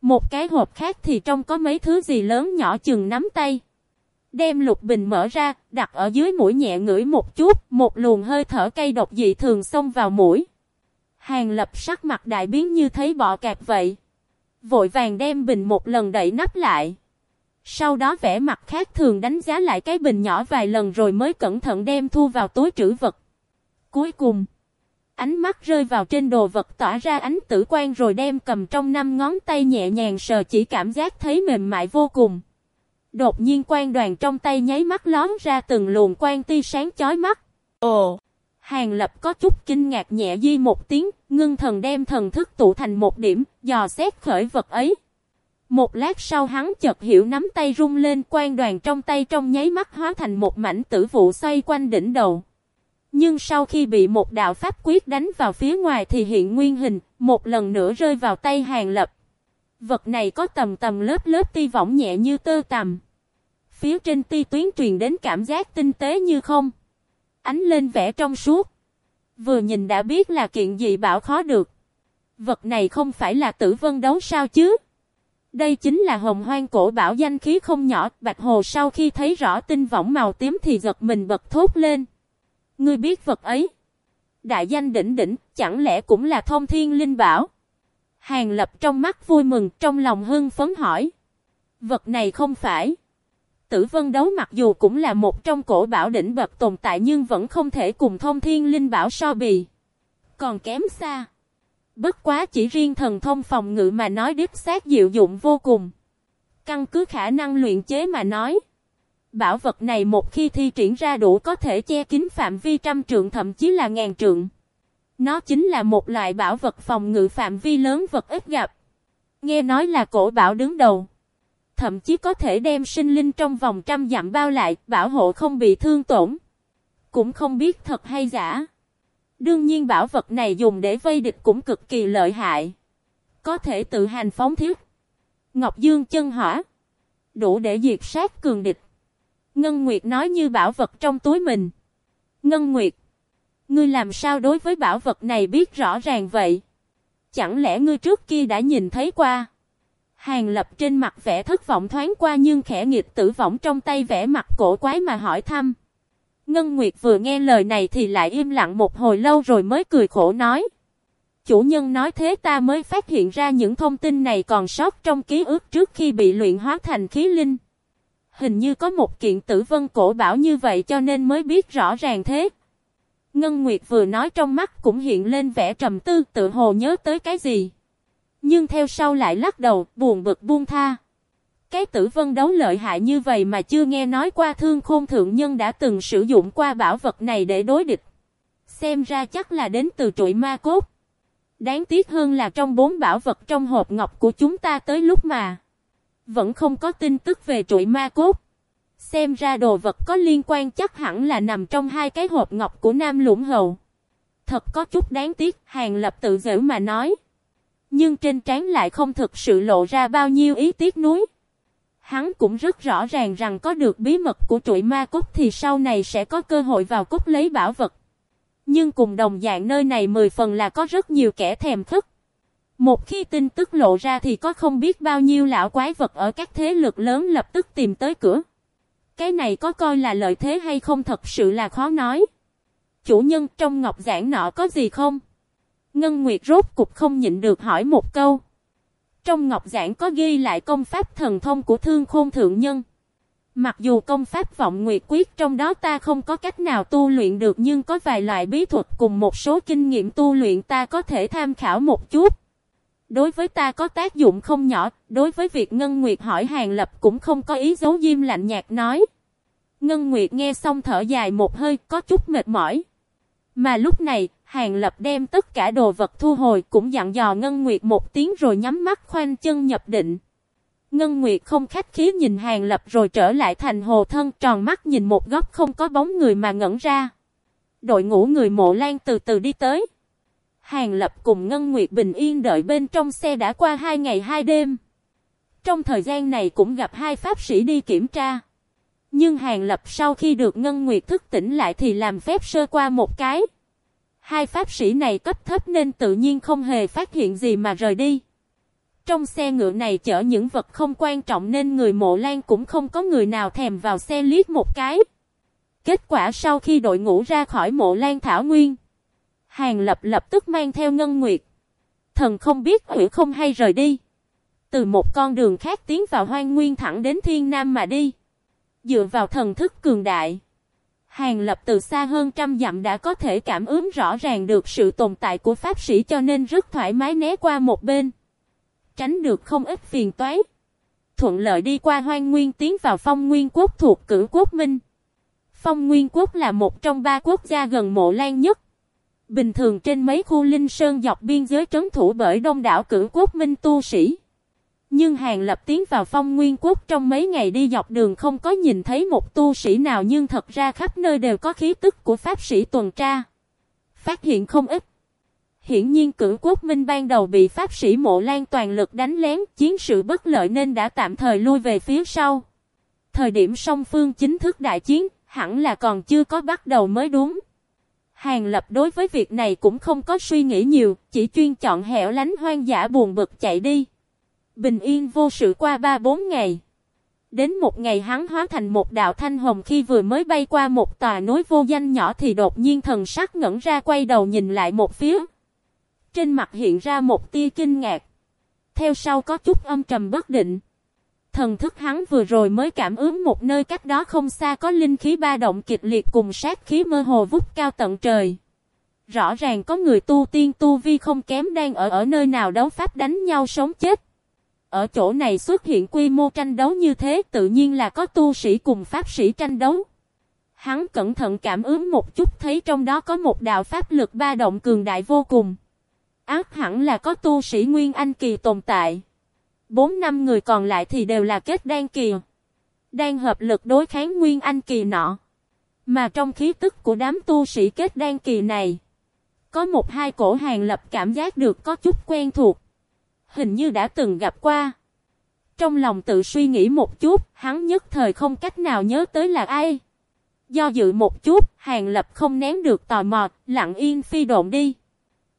Một cái hộp khác thì trong có mấy thứ gì lớn nhỏ chừng nắm tay. Đem lục bình mở ra, đặt ở dưới mũi nhẹ ngửi một chút, một luồng hơi thở cây độc dị thường xông vào mũi. Hàng lập sắc mặt đại biến như thấy bọ cạp vậy. Vội vàng đem bình một lần đẩy nắp lại. Sau đó vẽ mặt khác thường đánh giá lại cái bình nhỏ vài lần rồi mới cẩn thận đem thu vào túi trữ vật. Cuối cùng, ánh mắt rơi vào trên đồ vật tỏa ra ánh tử quan rồi đem cầm trong năm ngón tay nhẹ nhàng sờ chỉ cảm giác thấy mềm mại vô cùng. Đột nhiên quan đoàn trong tay nháy mắt lón ra từng luồng quan tia sáng chói mắt. Ồ! Hàng lập có chút kinh ngạc nhẹ di một tiếng, ngưng thần đem thần thức tụ thành một điểm, dò xét khởi vật ấy. Một lát sau hắn chợt hiểu nắm tay rung lên quan đoàn trong tay trong nháy mắt hóa thành một mảnh tử vụ xoay quanh đỉnh đầu. Nhưng sau khi bị một đạo pháp quyết đánh vào phía ngoài thì hiện nguyên hình, một lần nữa rơi vào tay hàng lập. Vật này có tầm tầm lớp lớp ti võng nhẹ như tơ tầm. Phía trên ti tuyến truyền đến cảm giác tinh tế như không. Ánh lên vẻ trong suốt. Vừa nhìn đã biết là kiện gì bảo khó được. Vật này không phải là tử vân đấu sao chứ? Đây chính là hồng hoang cổ bảo danh khí không nhỏ. Bạch Hồ sau khi thấy rõ tinh võng màu tím thì giật mình bật thốt lên. Ngươi biết vật ấy. Đại danh đỉnh đỉnh, chẳng lẽ cũng là thông thiên linh bảo? Hàng lập trong mắt vui mừng, trong lòng hưng phấn hỏi. Vật này không phải. Tử vân đấu mặc dù cũng là một trong cổ bảo đỉnh bậc tồn tại nhưng vẫn không thể cùng thông thiên linh bảo so bì. Còn kém xa. Bất quá chỉ riêng thần thông phòng ngự mà nói đích xác diệu dụng vô cùng. Căn cứ khả năng luyện chế mà nói. Bảo vật này một khi thi triển ra đủ có thể che kín phạm vi trăm trượng thậm chí là ngàn trượng. Nó chính là một loại bảo vật phòng ngự phạm vi lớn vật ít gặp. Nghe nói là cổ bảo đứng đầu. Thậm chí có thể đem sinh linh trong vòng trăm dặm bao lại, bảo hộ không bị thương tổn. Cũng không biết thật hay giả. Đương nhiên bảo vật này dùng để vây địch cũng cực kỳ lợi hại. Có thể tự hành phóng thiết. Ngọc Dương chân hỏa. Đủ để diệt sát cường địch. Ngân Nguyệt nói như bảo vật trong túi mình. Ngân Nguyệt. Ngươi làm sao đối với bảo vật này biết rõ ràng vậy? Chẳng lẽ ngươi trước kia đã nhìn thấy qua? Hàng lập trên mặt vẻ thất vọng thoáng qua nhưng khẽ nghiệt tử vọng trong tay vẽ mặt cổ quái mà hỏi thăm. Ngân Nguyệt vừa nghe lời này thì lại im lặng một hồi lâu rồi mới cười khổ nói. Chủ nhân nói thế ta mới phát hiện ra những thông tin này còn sót trong ký ức trước khi bị luyện hóa thành khí linh. Hình như có một kiện tử vân cổ bảo như vậy cho nên mới biết rõ ràng thế. Ngân Nguyệt vừa nói trong mắt cũng hiện lên vẻ trầm tư tự hồ nhớ tới cái gì. Nhưng theo sau lại lắc đầu, buồn bực buông tha. Cái tử vân đấu lợi hại như vậy mà chưa nghe nói qua thương khôn thượng nhân đã từng sử dụng qua bảo vật này để đối địch. Xem ra chắc là đến từ trụi ma cốt. Đáng tiếc hơn là trong bốn bảo vật trong hộp ngọc của chúng ta tới lúc mà. Vẫn không có tin tức về trụi ma cốt. Xem ra đồ vật có liên quan chắc hẳn là nằm trong hai cái hộp ngọc của Nam Lũng Hầu. Thật có chút đáng tiếc, Hàng Lập tự giễu mà nói. Nhưng trên trán lại không thực sự lộ ra bao nhiêu ý tiếc nuối. Hắn cũng rất rõ ràng rằng có được bí mật của trụi ma cốt thì sau này sẽ có cơ hội vào cốt lấy bảo vật. Nhưng cùng đồng dạng nơi này mười phần là có rất nhiều kẻ thèm thức. Một khi tin tức lộ ra thì có không biết bao nhiêu lão quái vật ở các thế lực lớn lập tức tìm tới cửa. Cái này có coi là lợi thế hay không thật sự là khó nói. Chủ nhân, trong ngọc giảng nọ có gì không? Ngân Nguyệt rốt cục không nhịn được hỏi một câu. Trong ngọc giảng có ghi lại công pháp thần thông của thương khôn thượng nhân. Mặc dù công pháp vọng nguyệt quyết trong đó ta không có cách nào tu luyện được nhưng có vài loại bí thuật cùng một số kinh nghiệm tu luyện ta có thể tham khảo một chút. Đối với ta có tác dụng không nhỏ, đối với việc Ngân Nguyệt hỏi Hàng Lập cũng không có ý giấu diêm lạnh nhạt nói. Ngân Nguyệt nghe xong thở dài một hơi có chút mệt mỏi. Mà lúc này, Hàng Lập đem tất cả đồ vật thu hồi cũng dặn dò Ngân Nguyệt một tiếng rồi nhắm mắt khoanh chân nhập định. Ngân Nguyệt không khách khí nhìn Hàng Lập rồi trở lại thành hồ thân tròn mắt nhìn một góc không có bóng người mà ngẩn ra. Đội ngũ người mộ lan từ từ đi tới. Hàng Lập cùng Ngân Nguyệt bình yên đợi bên trong xe đã qua hai ngày hai đêm. Trong thời gian này cũng gặp hai pháp sĩ đi kiểm tra. Nhưng Hàng Lập sau khi được Ngân Nguyệt thức tỉnh lại thì làm phép sơ qua một cái. Hai pháp sĩ này cấp thấp nên tự nhiên không hề phát hiện gì mà rời đi. Trong xe ngựa này chở những vật không quan trọng nên người mộ lan cũng không có người nào thèm vào xe liếc một cái. Kết quả sau khi đội ngũ ra khỏi mộ lan thảo nguyên. Hàng lập lập tức mang theo ngân nguyệt. Thần không biết hủy không hay rời đi. Từ một con đường khác tiến vào hoang nguyên thẳng đến thiên nam mà đi. Dựa vào thần thức cường đại. Hàng lập từ xa hơn trăm dặm đã có thể cảm ứng rõ ràng được sự tồn tại của pháp sĩ cho nên rất thoải mái né qua một bên. Tránh được không ít phiền toái. Thuận lợi đi qua hoang nguyên tiến vào phong nguyên quốc thuộc cử quốc minh. Phong nguyên quốc là một trong ba quốc gia gần mộ lan nhất. Bình thường trên mấy khu linh sơn dọc biên giới trấn thủ bởi đông đảo cử quốc minh tu sĩ. Nhưng Hàng Lập tiến vào phong nguyên quốc trong mấy ngày đi dọc đường không có nhìn thấy một tu sĩ nào nhưng thật ra khắp nơi đều có khí tức của pháp sĩ tuần tra. Phát hiện không ít. Hiển nhiên cử quốc minh ban đầu bị pháp sĩ mộ lan toàn lực đánh lén, chiến sự bất lợi nên đã tạm thời lui về phía sau. Thời điểm song phương chính thức đại chiến, hẳn là còn chưa có bắt đầu mới đúng. Hàng lập đối với việc này cũng không có suy nghĩ nhiều, chỉ chuyên chọn hẻo lánh hoang dã buồn bực chạy đi. Bình yên vô sự qua 3-4 ngày. Đến một ngày hắn hóa thành một đạo thanh hồng khi vừa mới bay qua một tòa núi vô danh nhỏ thì đột nhiên thần sắc ngẩn ra quay đầu nhìn lại một phía. Trên mặt hiện ra một tia kinh ngạc. Theo sau có chút âm trầm bất định. Thần thức hắn vừa rồi mới cảm ứng một nơi cách đó không xa có linh khí ba động kịch liệt cùng sát khí mơ hồ vút cao tận trời. Rõ ràng có người tu tiên tu vi không kém đang ở ở nơi nào đấu pháp đánh nhau sống chết. Ở chỗ này xuất hiện quy mô tranh đấu như thế tự nhiên là có tu sĩ cùng pháp sĩ tranh đấu. Hắn cẩn thận cảm ứng một chút thấy trong đó có một đạo pháp lực ba động cường đại vô cùng. Ác hẳn là có tu sĩ Nguyên Anh Kỳ tồn tại. Bốn năm người còn lại thì đều là kết đan kỳ. Đang hợp lực đối kháng Nguyên Anh kỳ nọ. Mà trong khí tức của đám tu sĩ kết đan kỳ này. Có một hai cổ hàng lập cảm giác được có chút quen thuộc. Hình như đã từng gặp qua. Trong lòng tự suy nghĩ một chút, hắn nhất thời không cách nào nhớ tới là ai. Do dự một chút, hàng lập không nén được tò mò, lặng yên phi độn đi.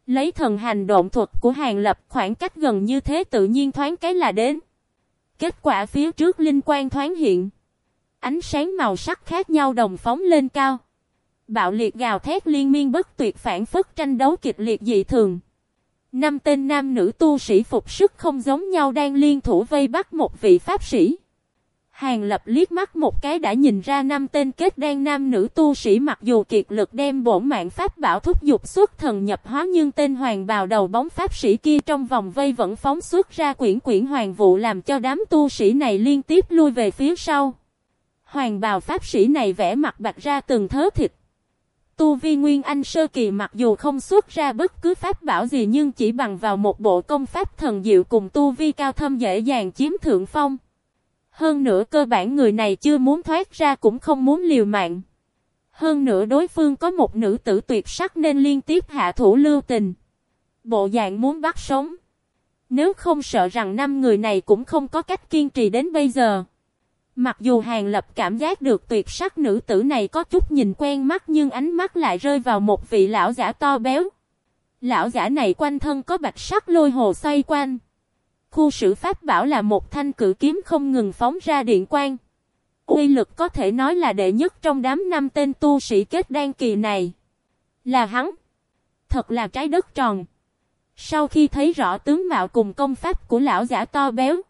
Lấy thần hành động thuật của hàng lập, khoảng cách gần như thế tự nhiên thoáng cái là đến. Kết quả phía trước linh quan thoáng hiện. Ánh sáng màu sắc khác nhau đồng phóng lên cao. Bạo liệt gào thét liên miên bất tuyệt phản phất tranh đấu kịch liệt dị thường. Năm tên nam nữ tu sĩ phục sức không giống nhau đang liên thủ vây bắt một vị pháp sĩ. Hàng lập liếc mắt một cái đã nhìn ra năm tên kết đan nam nữ tu sĩ mặc dù kiệt lực đem bổn mạng pháp bảo thúc dục xuất thần nhập hóa nhưng tên hoàng bào đầu bóng pháp sĩ kia trong vòng vây vẫn phóng xuất ra quyển quyển hoàng vụ làm cho đám tu sĩ này liên tiếp lui về phía sau. Hoàng bào pháp sĩ này vẽ mặt bạc ra từng thớ thịt. Tu vi Nguyên Anh Sơ Kỳ mặc dù không xuất ra bất cứ pháp bảo gì nhưng chỉ bằng vào một bộ công pháp thần diệu cùng tu vi cao thâm dễ dàng chiếm thượng phong. Hơn nữa cơ bản người này chưa muốn thoát ra cũng không muốn liều mạng. Hơn nữa đối phương có một nữ tử tuyệt sắc nên liên tiếp hạ thủ lưu tình. Bộ dạng muốn bắt sống. Nếu không sợ rằng năm người này cũng không có cách kiên trì đến bây giờ. Mặc dù Hàng Lập cảm giác được tuyệt sắc nữ tử này có chút nhìn quen mắt nhưng ánh mắt lại rơi vào một vị lão giả to béo. Lão giả này quanh thân có bạch sắc lôi hồ xoay quanh. Khu sử pháp bảo là một thanh cử kiếm không ngừng phóng ra điện quang. Uy lực có thể nói là đệ nhất trong đám năm tên tu sĩ kết đan kỳ này. Là hắn. Thật là trái đất tròn. Sau khi thấy rõ tướng mạo cùng công pháp của lão giả to béo.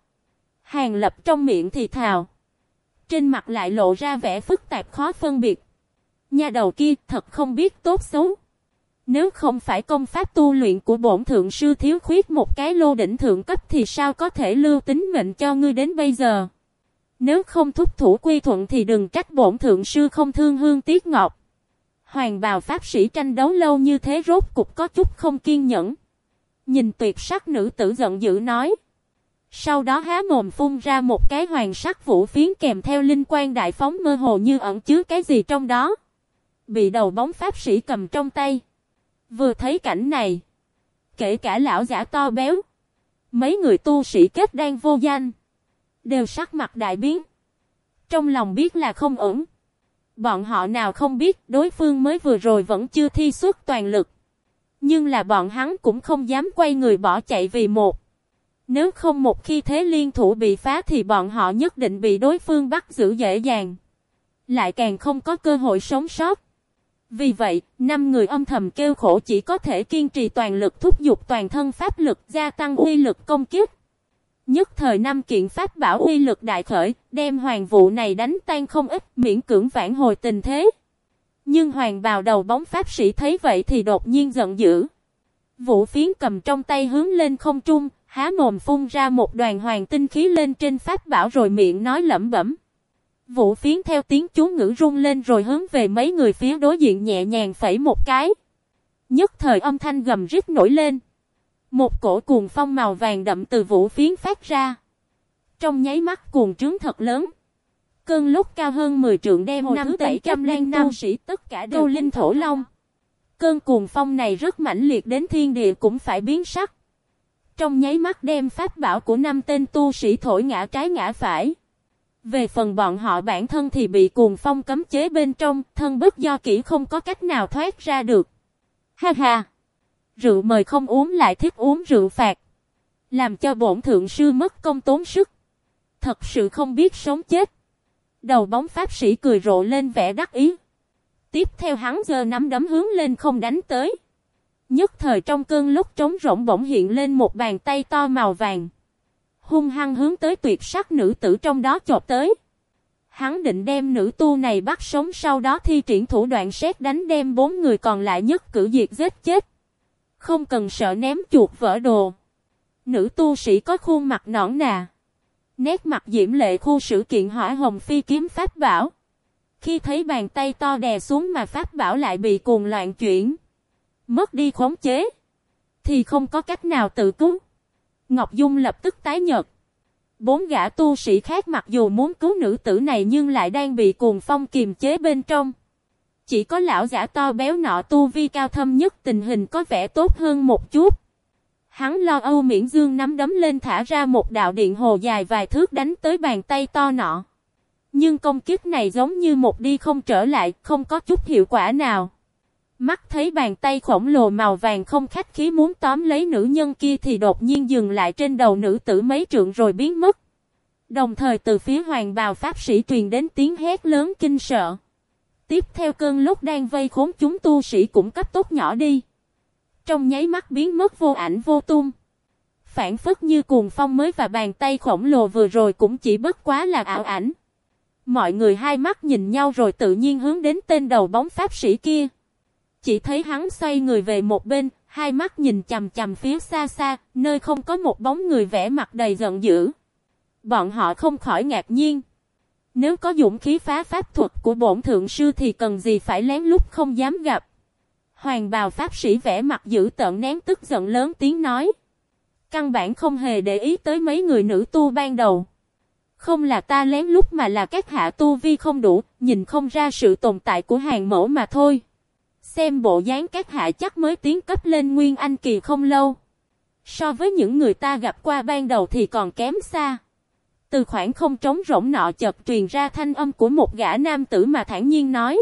Hàng lập trong miệng thì thào. Trên mặt lại lộ ra vẻ phức tạp khó phân biệt. Nhà đầu kia thật không biết tốt xấu. Nếu không phải công pháp tu luyện của bổn thượng sư thiếu khuyết một cái lô đỉnh thượng cấp thì sao có thể lưu tính mệnh cho ngươi đến bây giờ? Nếu không thúc thủ quy thuận thì đừng trách bổn thượng sư không thương hương tiếc ngọc. Hoàng bào pháp sĩ tranh đấu lâu như thế rốt cục có chút không kiên nhẫn. Nhìn tuyệt sắc nữ tử giận dữ nói. Sau đó há mồm phun ra một cái hoàng sắc vũ phiến kèm theo linh quan đại phóng mơ hồ như ẩn chứa cái gì trong đó. Bị đầu bóng pháp sĩ cầm trong tay. Vừa thấy cảnh này, kể cả lão giả to béo, mấy người tu sĩ kết đang vô danh, đều sắc mặt đại biến. Trong lòng biết là không ổn. Bọn họ nào không biết đối phương mới vừa rồi vẫn chưa thi xuất toàn lực. Nhưng là bọn hắn cũng không dám quay người bỏ chạy vì một. Nếu không một khi thế liên thủ bị phá thì bọn họ nhất định bị đối phương bắt giữ dễ dàng. Lại càng không có cơ hội sống sót. Vì vậy, năm người âm thầm kêu khổ chỉ có thể kiên trì toàn lực thúc giục toàn thân pháp lực gia tăng uy lực công kiếp. Nhất thời năm kiện pháp bảo uy lực đại khởi, đem hoàng vụ này đánh tan không ít, miễn cưỡng vãn hồi tình thế. Nhưng hoàng bào đầu bóng pháp sĩ thấy vậy thì đột nhiên giận dữ. Vũ phiến cầm trong tay hướng lên không trung, há mồm phun ra một đoàn hoàng tinh khí lên trên pháp bảo rồi miệng nói lẩm bẩm. Vũ phiến theo tiếng chú ngữ rung lên rồi hướng về mấy người phía đối diện nhẹ nhàng phẩy một cái. Nhất thời âm thanh gầm rít nổi lên. Một cổ cuồng phong màu vàng đậm từ vũ phiến phát ra. Trong nháy mắt cuồng trướng thật lớn. Cơn lúc cao hơn 10 trượng đem Hồi năm 705 tu sĩ tất cả đều linh thổ long. Cơn cuồng phong này rất mãnh liệt đến thiên địa cũng phải biến sắc. Trong nháy mắt đem pháp bảo của năm tên tu sĩ thổi ngã trái ngã phải. Về phần bọn họ bản thân thì bị cuồng phong cấm chế bên trong, thân bất do kỹ không có cách nào thoát ra được. Ha ha! Rượu mời không uống lại thích uống rượu phạt. Làm cho bổn thượng sư mất công tốn sức. Thật sự không biết sống chết. Đầu bóng pháp sĩ cười rộ lên vẻ đắc ý. Tiếp theo hắn giơ nắm đấm hướng lên không đánh tới. Nhất thời trong cơn lúc trống rỗng bỗng hiện lên một bàn tay to màu vàng. Hung hăng hướng tới tuyệt sắc nữ tử trong đó chộp tới. Hắn định đem nữ tu này bắt sống sau đó thi triển thủ đoạn xét đánh đem bốn người còn lại nhất cử diệt giết chết. Không cần sợ ném chuột vỡ đồ. Nữ tu sĩ có khuôn mặt nõn nà. Nét mặt diễm lệ khu sự kiện hỏa hồng phi kiếm pháp bảo. Khi thấy bàn tay to đè xuống mà pháp bảo lại bị cuồng loạn chuyển. Mất đi khống chế. Thì không có cách nào tự cứu. Ngọc Dung lập tức tái nhợt. Bốn gã tu sĩ khác mặc dù muốn cứu nữ tử này nhưng lại đang bị cuồng phong kiềm chế bên trong. Chỉ có lão giả to béo nọ tu vi cao thâm nhất tình hình có vẻ tốt hơn một chút. Hắn lo âu miễn dương nắm đấm lên thả ra một đạo điện hồ dài vài thước đánh tới bàn tay to nọ. Nhưng công kiếp này giống như một đi không trở lại, không có chút hiệu quả nào. Mắt thấy bàn tay khổng lồ màu vàng không khách khí muốn tóm lấy nữ nhân kia thì đột nhiên dừng lại trên đầu nữ tử mấy trượng rồi biến mất. Đồng thời từ phía hoàng bào pháp sĩ truyền đến tiếng hét lớn kinh sợ. Tiếp theo cơn lúc đang vây khốn chúng tu sĩ cũng cấp tốc nhỏ đi. Trong nháy mắt biến mất vô ảnh vô tung. Phản phất như cuồng phong mới và bàn tay khổng lồ vừa rồi cũng chỉ bất quá là ảo ảnh. Mọi người hai mắt nhìn nhau rồi tự nhiên hướng đến tên đầu bóng pháp sĩ kia. Chỉ thấy hắn xoay người về một bên, hai mắt nhìn chằm chằm phía xa xa, nơi không có một bóng người vẽ mặt đầy giận dữ. Bọn họ không khỏi ngạc nhiên. Nếu có dũng khí phá pháp thuật của bổn thượng sư thì cần gì phải lén lút không dám gặp. Hoàng bào pháp sĩ vẽ mặt giữ tợn nén tức giận lớn tiếng nói. Căn bản không hề để ý tới mấy người nữ tu ban đầu. Không là ta lén lút mà là các hạ tu vi không đủ, nhìn không ra sự tồn tại của hàng mẫu mà thôi. Xem bộ dáng các hạ chắc mới tiến cấp lên Nguyên Anh Kỳ không lâu. So với những người ta gặp qua ban đầu thì còn kém xa. Từ khoảng không trống rỗng nọ chợt truyền ra thanh âm của một gã nam tử mà thản nhiên nói.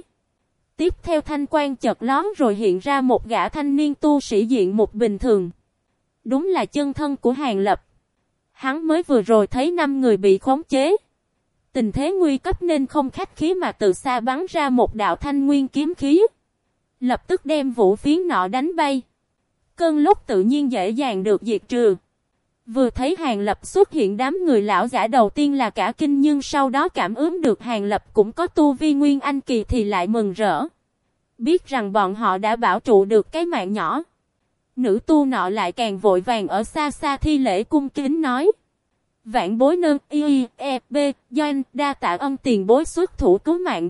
Tiếp theo thanh quan chợt lón rồi hiện ra một gã thanh niên tu sĩ diện một bình thường. Đúng là chân thân của Hàng Lập. Hắn mới vừa rồi thấy năm người bị khống chế. Tình thế nguy cấp nên không khách khí mà từ xa bắn ra một đạo thanh nguyên kiếm khí. Lập tức đem vũ phiến nọ đánh bay. Cơn lúc tự nhiên dễ dàng được diệt trừ. Vừa thấy Hàng Lập xuất hiện đám người lão giả đầu tiên là cả kinh nhưng sau đó cảm ứng được Hàng Lập cũng có tu vi nguyên anh kỳ thì lại mừng rỡ. Biết rằng bọn họ đã bảo trụ được cái mạng nhỏ. Nữ tu nọ lại càng vội vàng ở xa xa thi lễ cung kính nói. Vạn bối nâng y e b, doanh, đa tạ ân tiền bối xuất thủ cứu mạng.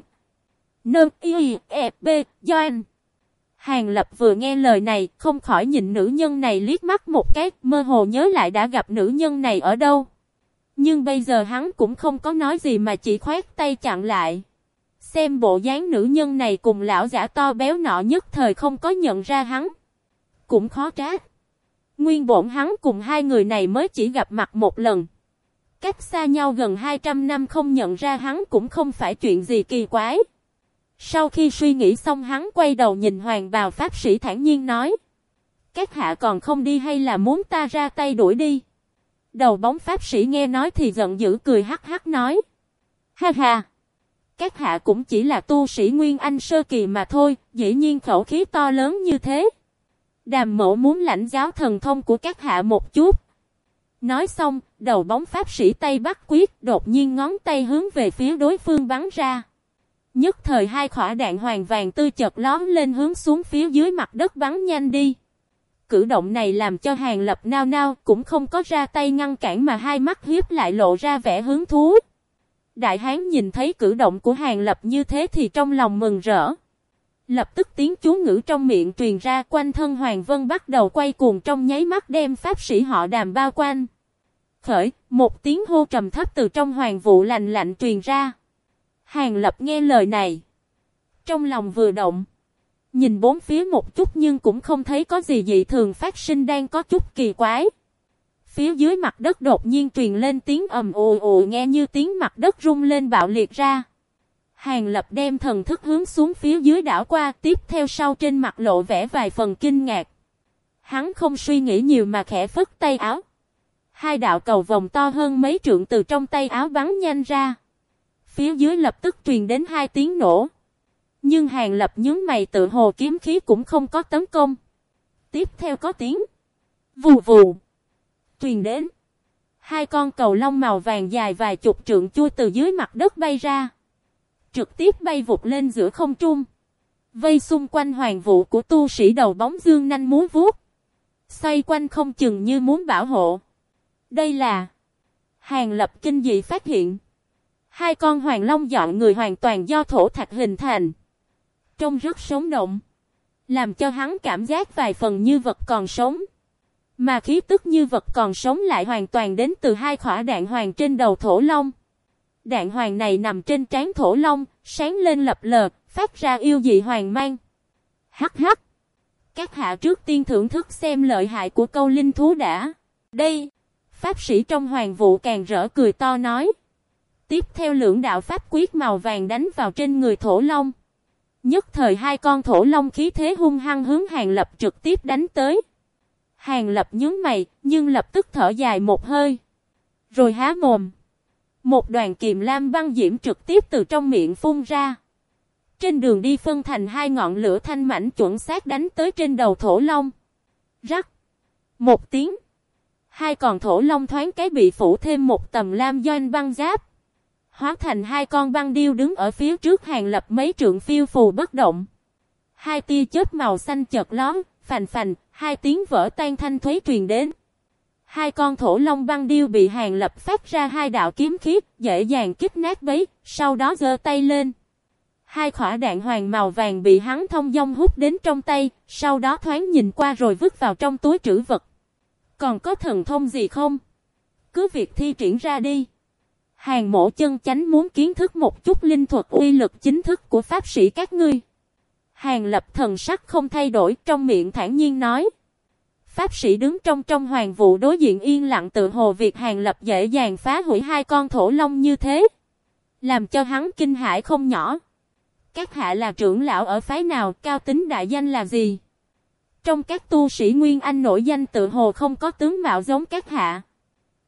Nâng y e b, doanh. Hàng Lập vừa nghe lời này, không khỏi nhìn nữ nhân này liếc mắt một cái, mơ hồ nhớ lại đã gặp nữ nhân này ở đâu. Nhưng bây giờ hắn cũng không có nói gì mà chỉ khoét tay chặn lại. Xem bộ dáng nữ nhân này cùng lão giả to béo nọ nhất thời không có nhận ra hắn. Cũng khó trách. Nguyên bổn hắn cùng hai người này mới chỉ gặp mặt một lần. Cách xa nhau gần 200 năm không nhận ra hắn cũng không phải chuyện gì kỳ quái. Sau khi suy nghĩ xong hắn quay đầu nhìn hoàng bào pháp sĩ thản nhiên nói. Các hạ còn không đi hay là muốn ta ra tay đuổi đi? Đầu bóng pháp sĩ nghe nói thì giận dữ cười hắc hắc nói. Ha ha! Các hạ cũng chỉ là tu sĩ Nguyên Anh sơ kỳ mà thôi, dĩ nhiên khẩu khí to lớn như thế. Đàm mộ muốn lãnh giáo thần thông của các hạ một chút. Nói xong, đầu bóng pháp sĩ tay bắt quyết, đột nhiên ngón tay hướng về phía đối phương bắn ra. Nhất thời hai khỏa đạn hoàng vàng tươi chợt lón lên hướng xuống phía dưới mặt đất bắn nhanh đi. Cử động này làm cho hàng lập nao nao cũng không có ra tay ngăn cản mà hai mắt hiếp lại lộ ra vẻ hứng thú. Đại hán nhìn thấy cử động của hàng lập như thế thì trong lòng mừng rỡ. Lập tức tiếng chú ngữ trong miệng truyền ra quanh thân Hoàng Vân bắt đầu quay cuồng trong nháy mắt đem pháp sĩ họ đàm bao quanh. Khởi, một tiếng hô trầm thấp từ trong hoàng vụ lạnh lạnh truyền ra. Hàng lập nghe lời này. Trong lòng vừa động. Nhìn bốn phía một chút nhưng cũng không thấy có gì dị thường phát sinh đang có chút kỳ quái. Phía dưới mặt đất đột nhiên truyền lên tiếng ầm ồ ồ nghe như tiếng mặt đất rung lên bạo liệt ra. Hàng lập đem thần thức hướng xuống phía dưới đảo qua, tiếp theo sau trên mặt lộ vẻ vài phần kinh ngạc. Hắn không suy nghĩ nhiều mà khẽ phất tay áo. Hai đạo cầu vòng to hơn mấy trượng từ trong tay áo bắn nhanh ra. Phía dưới lập tức truyền đến hai tiếng nổ. Nhưng hàng lập nhướng mày tự hồ kiếm khí cũng không có tấn công. Tiếp theo có tiếng. Vù vù. Truyền đến. Hai con cầu lông màu vàng dài vài chục trượng chui từ dưới mặt đất bay ra. Trực tiếp bay vụt lên giữa không trung. Vây xung quanh hoàng vụ của tu sĩ đầu bóng dương nanh muốn vuốt. Xoay quanh không chừng như muốn bảo hộ. Đây là Hàng lập kinh dị phát hiện. Hai con hoàng long dọn người hoàn toàn do thổ thạch hình thành. Trông rất sống động. Làm cho hắn cảm giác vài phần như vật còn sống. Mà khí tức như vật còn sống lại hoàn toàn đến từ hai khỏa đạn hoàng trên đầu thổ long. Đạn hoàng này nằm trên trán thổ long, sáng lên lập lờ, phát ra yêu dị hoàng mang. Hắc hắc. Các hạ trước tiên thưởng thức xem lợi hại của câu linh thú đã. Đây, pháp sĩ trong hoàng vụ càng rỡ cười to nói. Tiếp theo lưỡng đạo pháp quyết màu vàng đánh vào trên người thổ long. Nhất thời hai con thổ long khí thế hung hăng hướng hàng lập trực tiếp đánh tới. Hàng lập nhướng mày, nhưng lập tức thở dài một hơi. Rồi há mồm. Một đoàn kiềm lam băng diễm trực tiếp từ trong miệng phun ra. Trên đường đi phân thành hai ngọn lửa thanh mảnh chuẩn xác đánh tới trên đầu thổ long. Rắc. Một tiếng. Hai con thổ long thoáng cái bị phủ thêm một tầm lam doanh băng giáp. Hóa thành hai con băng điêu đứng ở phía trước hàng lập mấy trượng phiêu phù bất động. Hai tia chớp màu xanh chợt lón, phành phành, hai tiếng vỡ tan thanh thuế truyền đến. Hai con thổ long băng điêu bị hàng lập phát ra hai đạo kiếm khiếp, dễ dàng kích nát bấy, sau đó giơ tay lên. Hai khỏa đạn hoàng màu vàng bị hắn thông dong hút đến trong tay, sau đó thoáng nhìn qua rồi vứt vào trong túi trữ vật. Còn có thần thông gì không? Cứ việc thi triển ra đi. Hàng mộ chân chánh muốn kiến thức một chút linh thuật uy lực chính thức của pháp sĩ các ngươi. Hàng lập thần sắc không thay đổi trong miệng thản nhiên nói. Pháp sĩ đứng trong trong hoàng vụ đối diện yên lặng tự hồ việc hàng lập dễ dàng phá hủy hai con thổ long như thế. Làm cho hắn kinh hãi không nhỏ. Các hạ là trưởng lão ở phái nào, cao tính đại danh là gì? Trong các tu sĩ Nguyên Anh nổi danh tự hồ không có tướng mạo giống các hạ.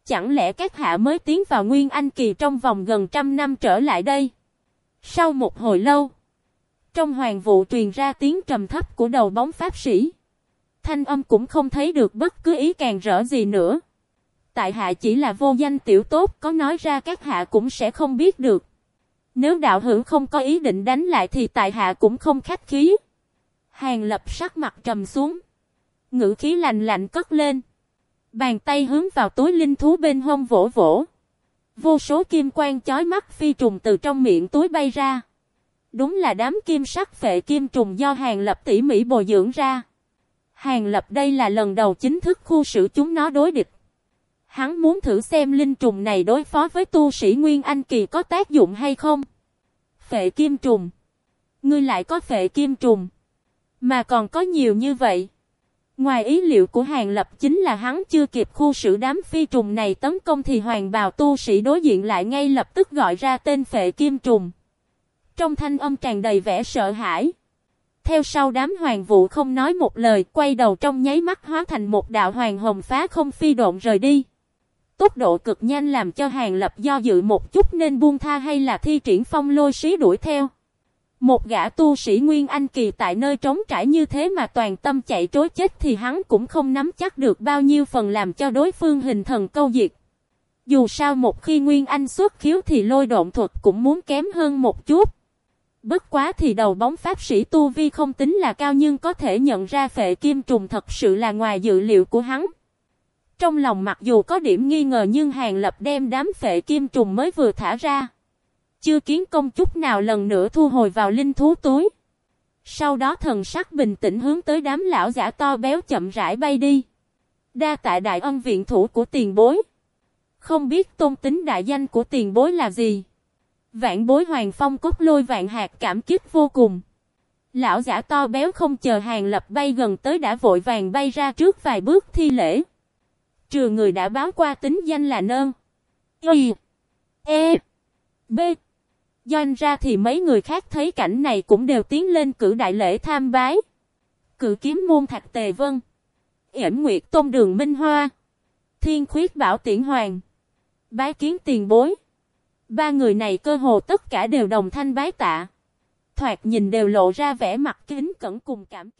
Chẳng lẽ các hạ mới tiến vào Nguyên Anh kỳ trong vòng gần trăm năm trở lại đây? Sau một hồi lâu, trong hoàng vụ truyền ra tiếng trầm thấp của đầu bóng pháp sĩ. Thanh âm cũng không thấy được bất cứ ý càng rỡ gì nữa. Tại hạ chỉ là vô danh tiểu tốt có nói ra các hạ cũng sẽ không biết được. Nếu đạo hữu không có ý định đánh lại thì tại hạ cũng không khách khí. Hàng lập sắc mặt trầm xuống. Ngữ khí lạnh lạnh cất lên. Bàn tay hướng vào túi linh thú bên hông vỗ vỗ. Vô số kim quang chói mắt phi trùng từ trong miệng túi bay ra. Đúng là đám kim sắc phệ kim trùng do hàng lập tỉ mỉ bồi dưỡng ra. Hàng lập đây là lần đầu chính thức khu xử chúng nó đối địch. Hắn muốn thử xem linh trùng này đối phó với tu sĩ Nguyên Anh Kỳ có tác dụng hay không. Phệ kim trùng. Ngươi lại có phệ kim trùng. Mà còn có nhiều như vậy. Ngoài ý liệu của Hàng Lập chính là hắn chưa kịp khu xử đám phi trùng này tấn công thì hoàng bào tu sĩ đối diện lại ngay lập tức gọi ra tên phệ kim trùng. Trong thanh âm tràn đầy vẻ sợ hãi. Theo sau đám hoàng vụ không nói một lời, quay đầu trong nháy mắt hóa thành một đạo hoàng hồng phá không phi độn rời đi. Tốc độ cực nhanh làm cho Hàng Lập do dự một chút nên buông tha hay là thi triển phong lôi xí đuổi theo. Một gã tu sĩ Nguyên Anh kỳ tại nơi trống trải như thế mà toàn tâm chạy trối chết thì hắn cũng không nắm chắc được bao nhiêu phần làm cho đối phương hình thần câu diệt. Dù sao một khi Nguyên Anh xuất khiếu thì lôi độn thuật cũng muốn kém hơn một chút. Bất quá thì đầu bóng pháp sĩ Tu Vi không tính là cao nhưng có thể nhận ra phệ kim trùng thật sự là ngoài dự liệu của hắn. Trong lòng mặc dù có điểm nghi ngờ nhưng hàng lập đem đám phệ kim trùng mới vừa thả ra. Chưa kiến công chút nào lần nữa thu hồi vào linh thú túi. Sau đó thần sắc bình tĩnh hướng tới đám lão giả to béo chậm rãi bay đi. Đa tại đại ân viện thủ của tiền bối. Không biết tôn tính đại danh của tiền bối là gì. Vạn bối hoàng phong cốt lôi vạn hạt cảm kích vô cùng. Lão giả to béo không chờ hàng lập bay gần tới đã vội vàng bay ra trước vài bước thi lễ. Trừ người đã báo qua tính danh là nơn. Y. E. B. Doanh ra thì mấy người khác thấy cảnh này cũng đều tiến lên cử đại lễ tham bái. Cử kiếm môn thạch tề vân. Yểm nguyệt tôn đường minh hoa. Thiên khuyết bảo tiễn hoàng. Bái kiến tiền bối. Ba người này cơ hồ tất cả đều đồng thanh bái tạ. Thoạt nhìn đều lộ ra vẻ mặt kính cẩn cùng cảm kích.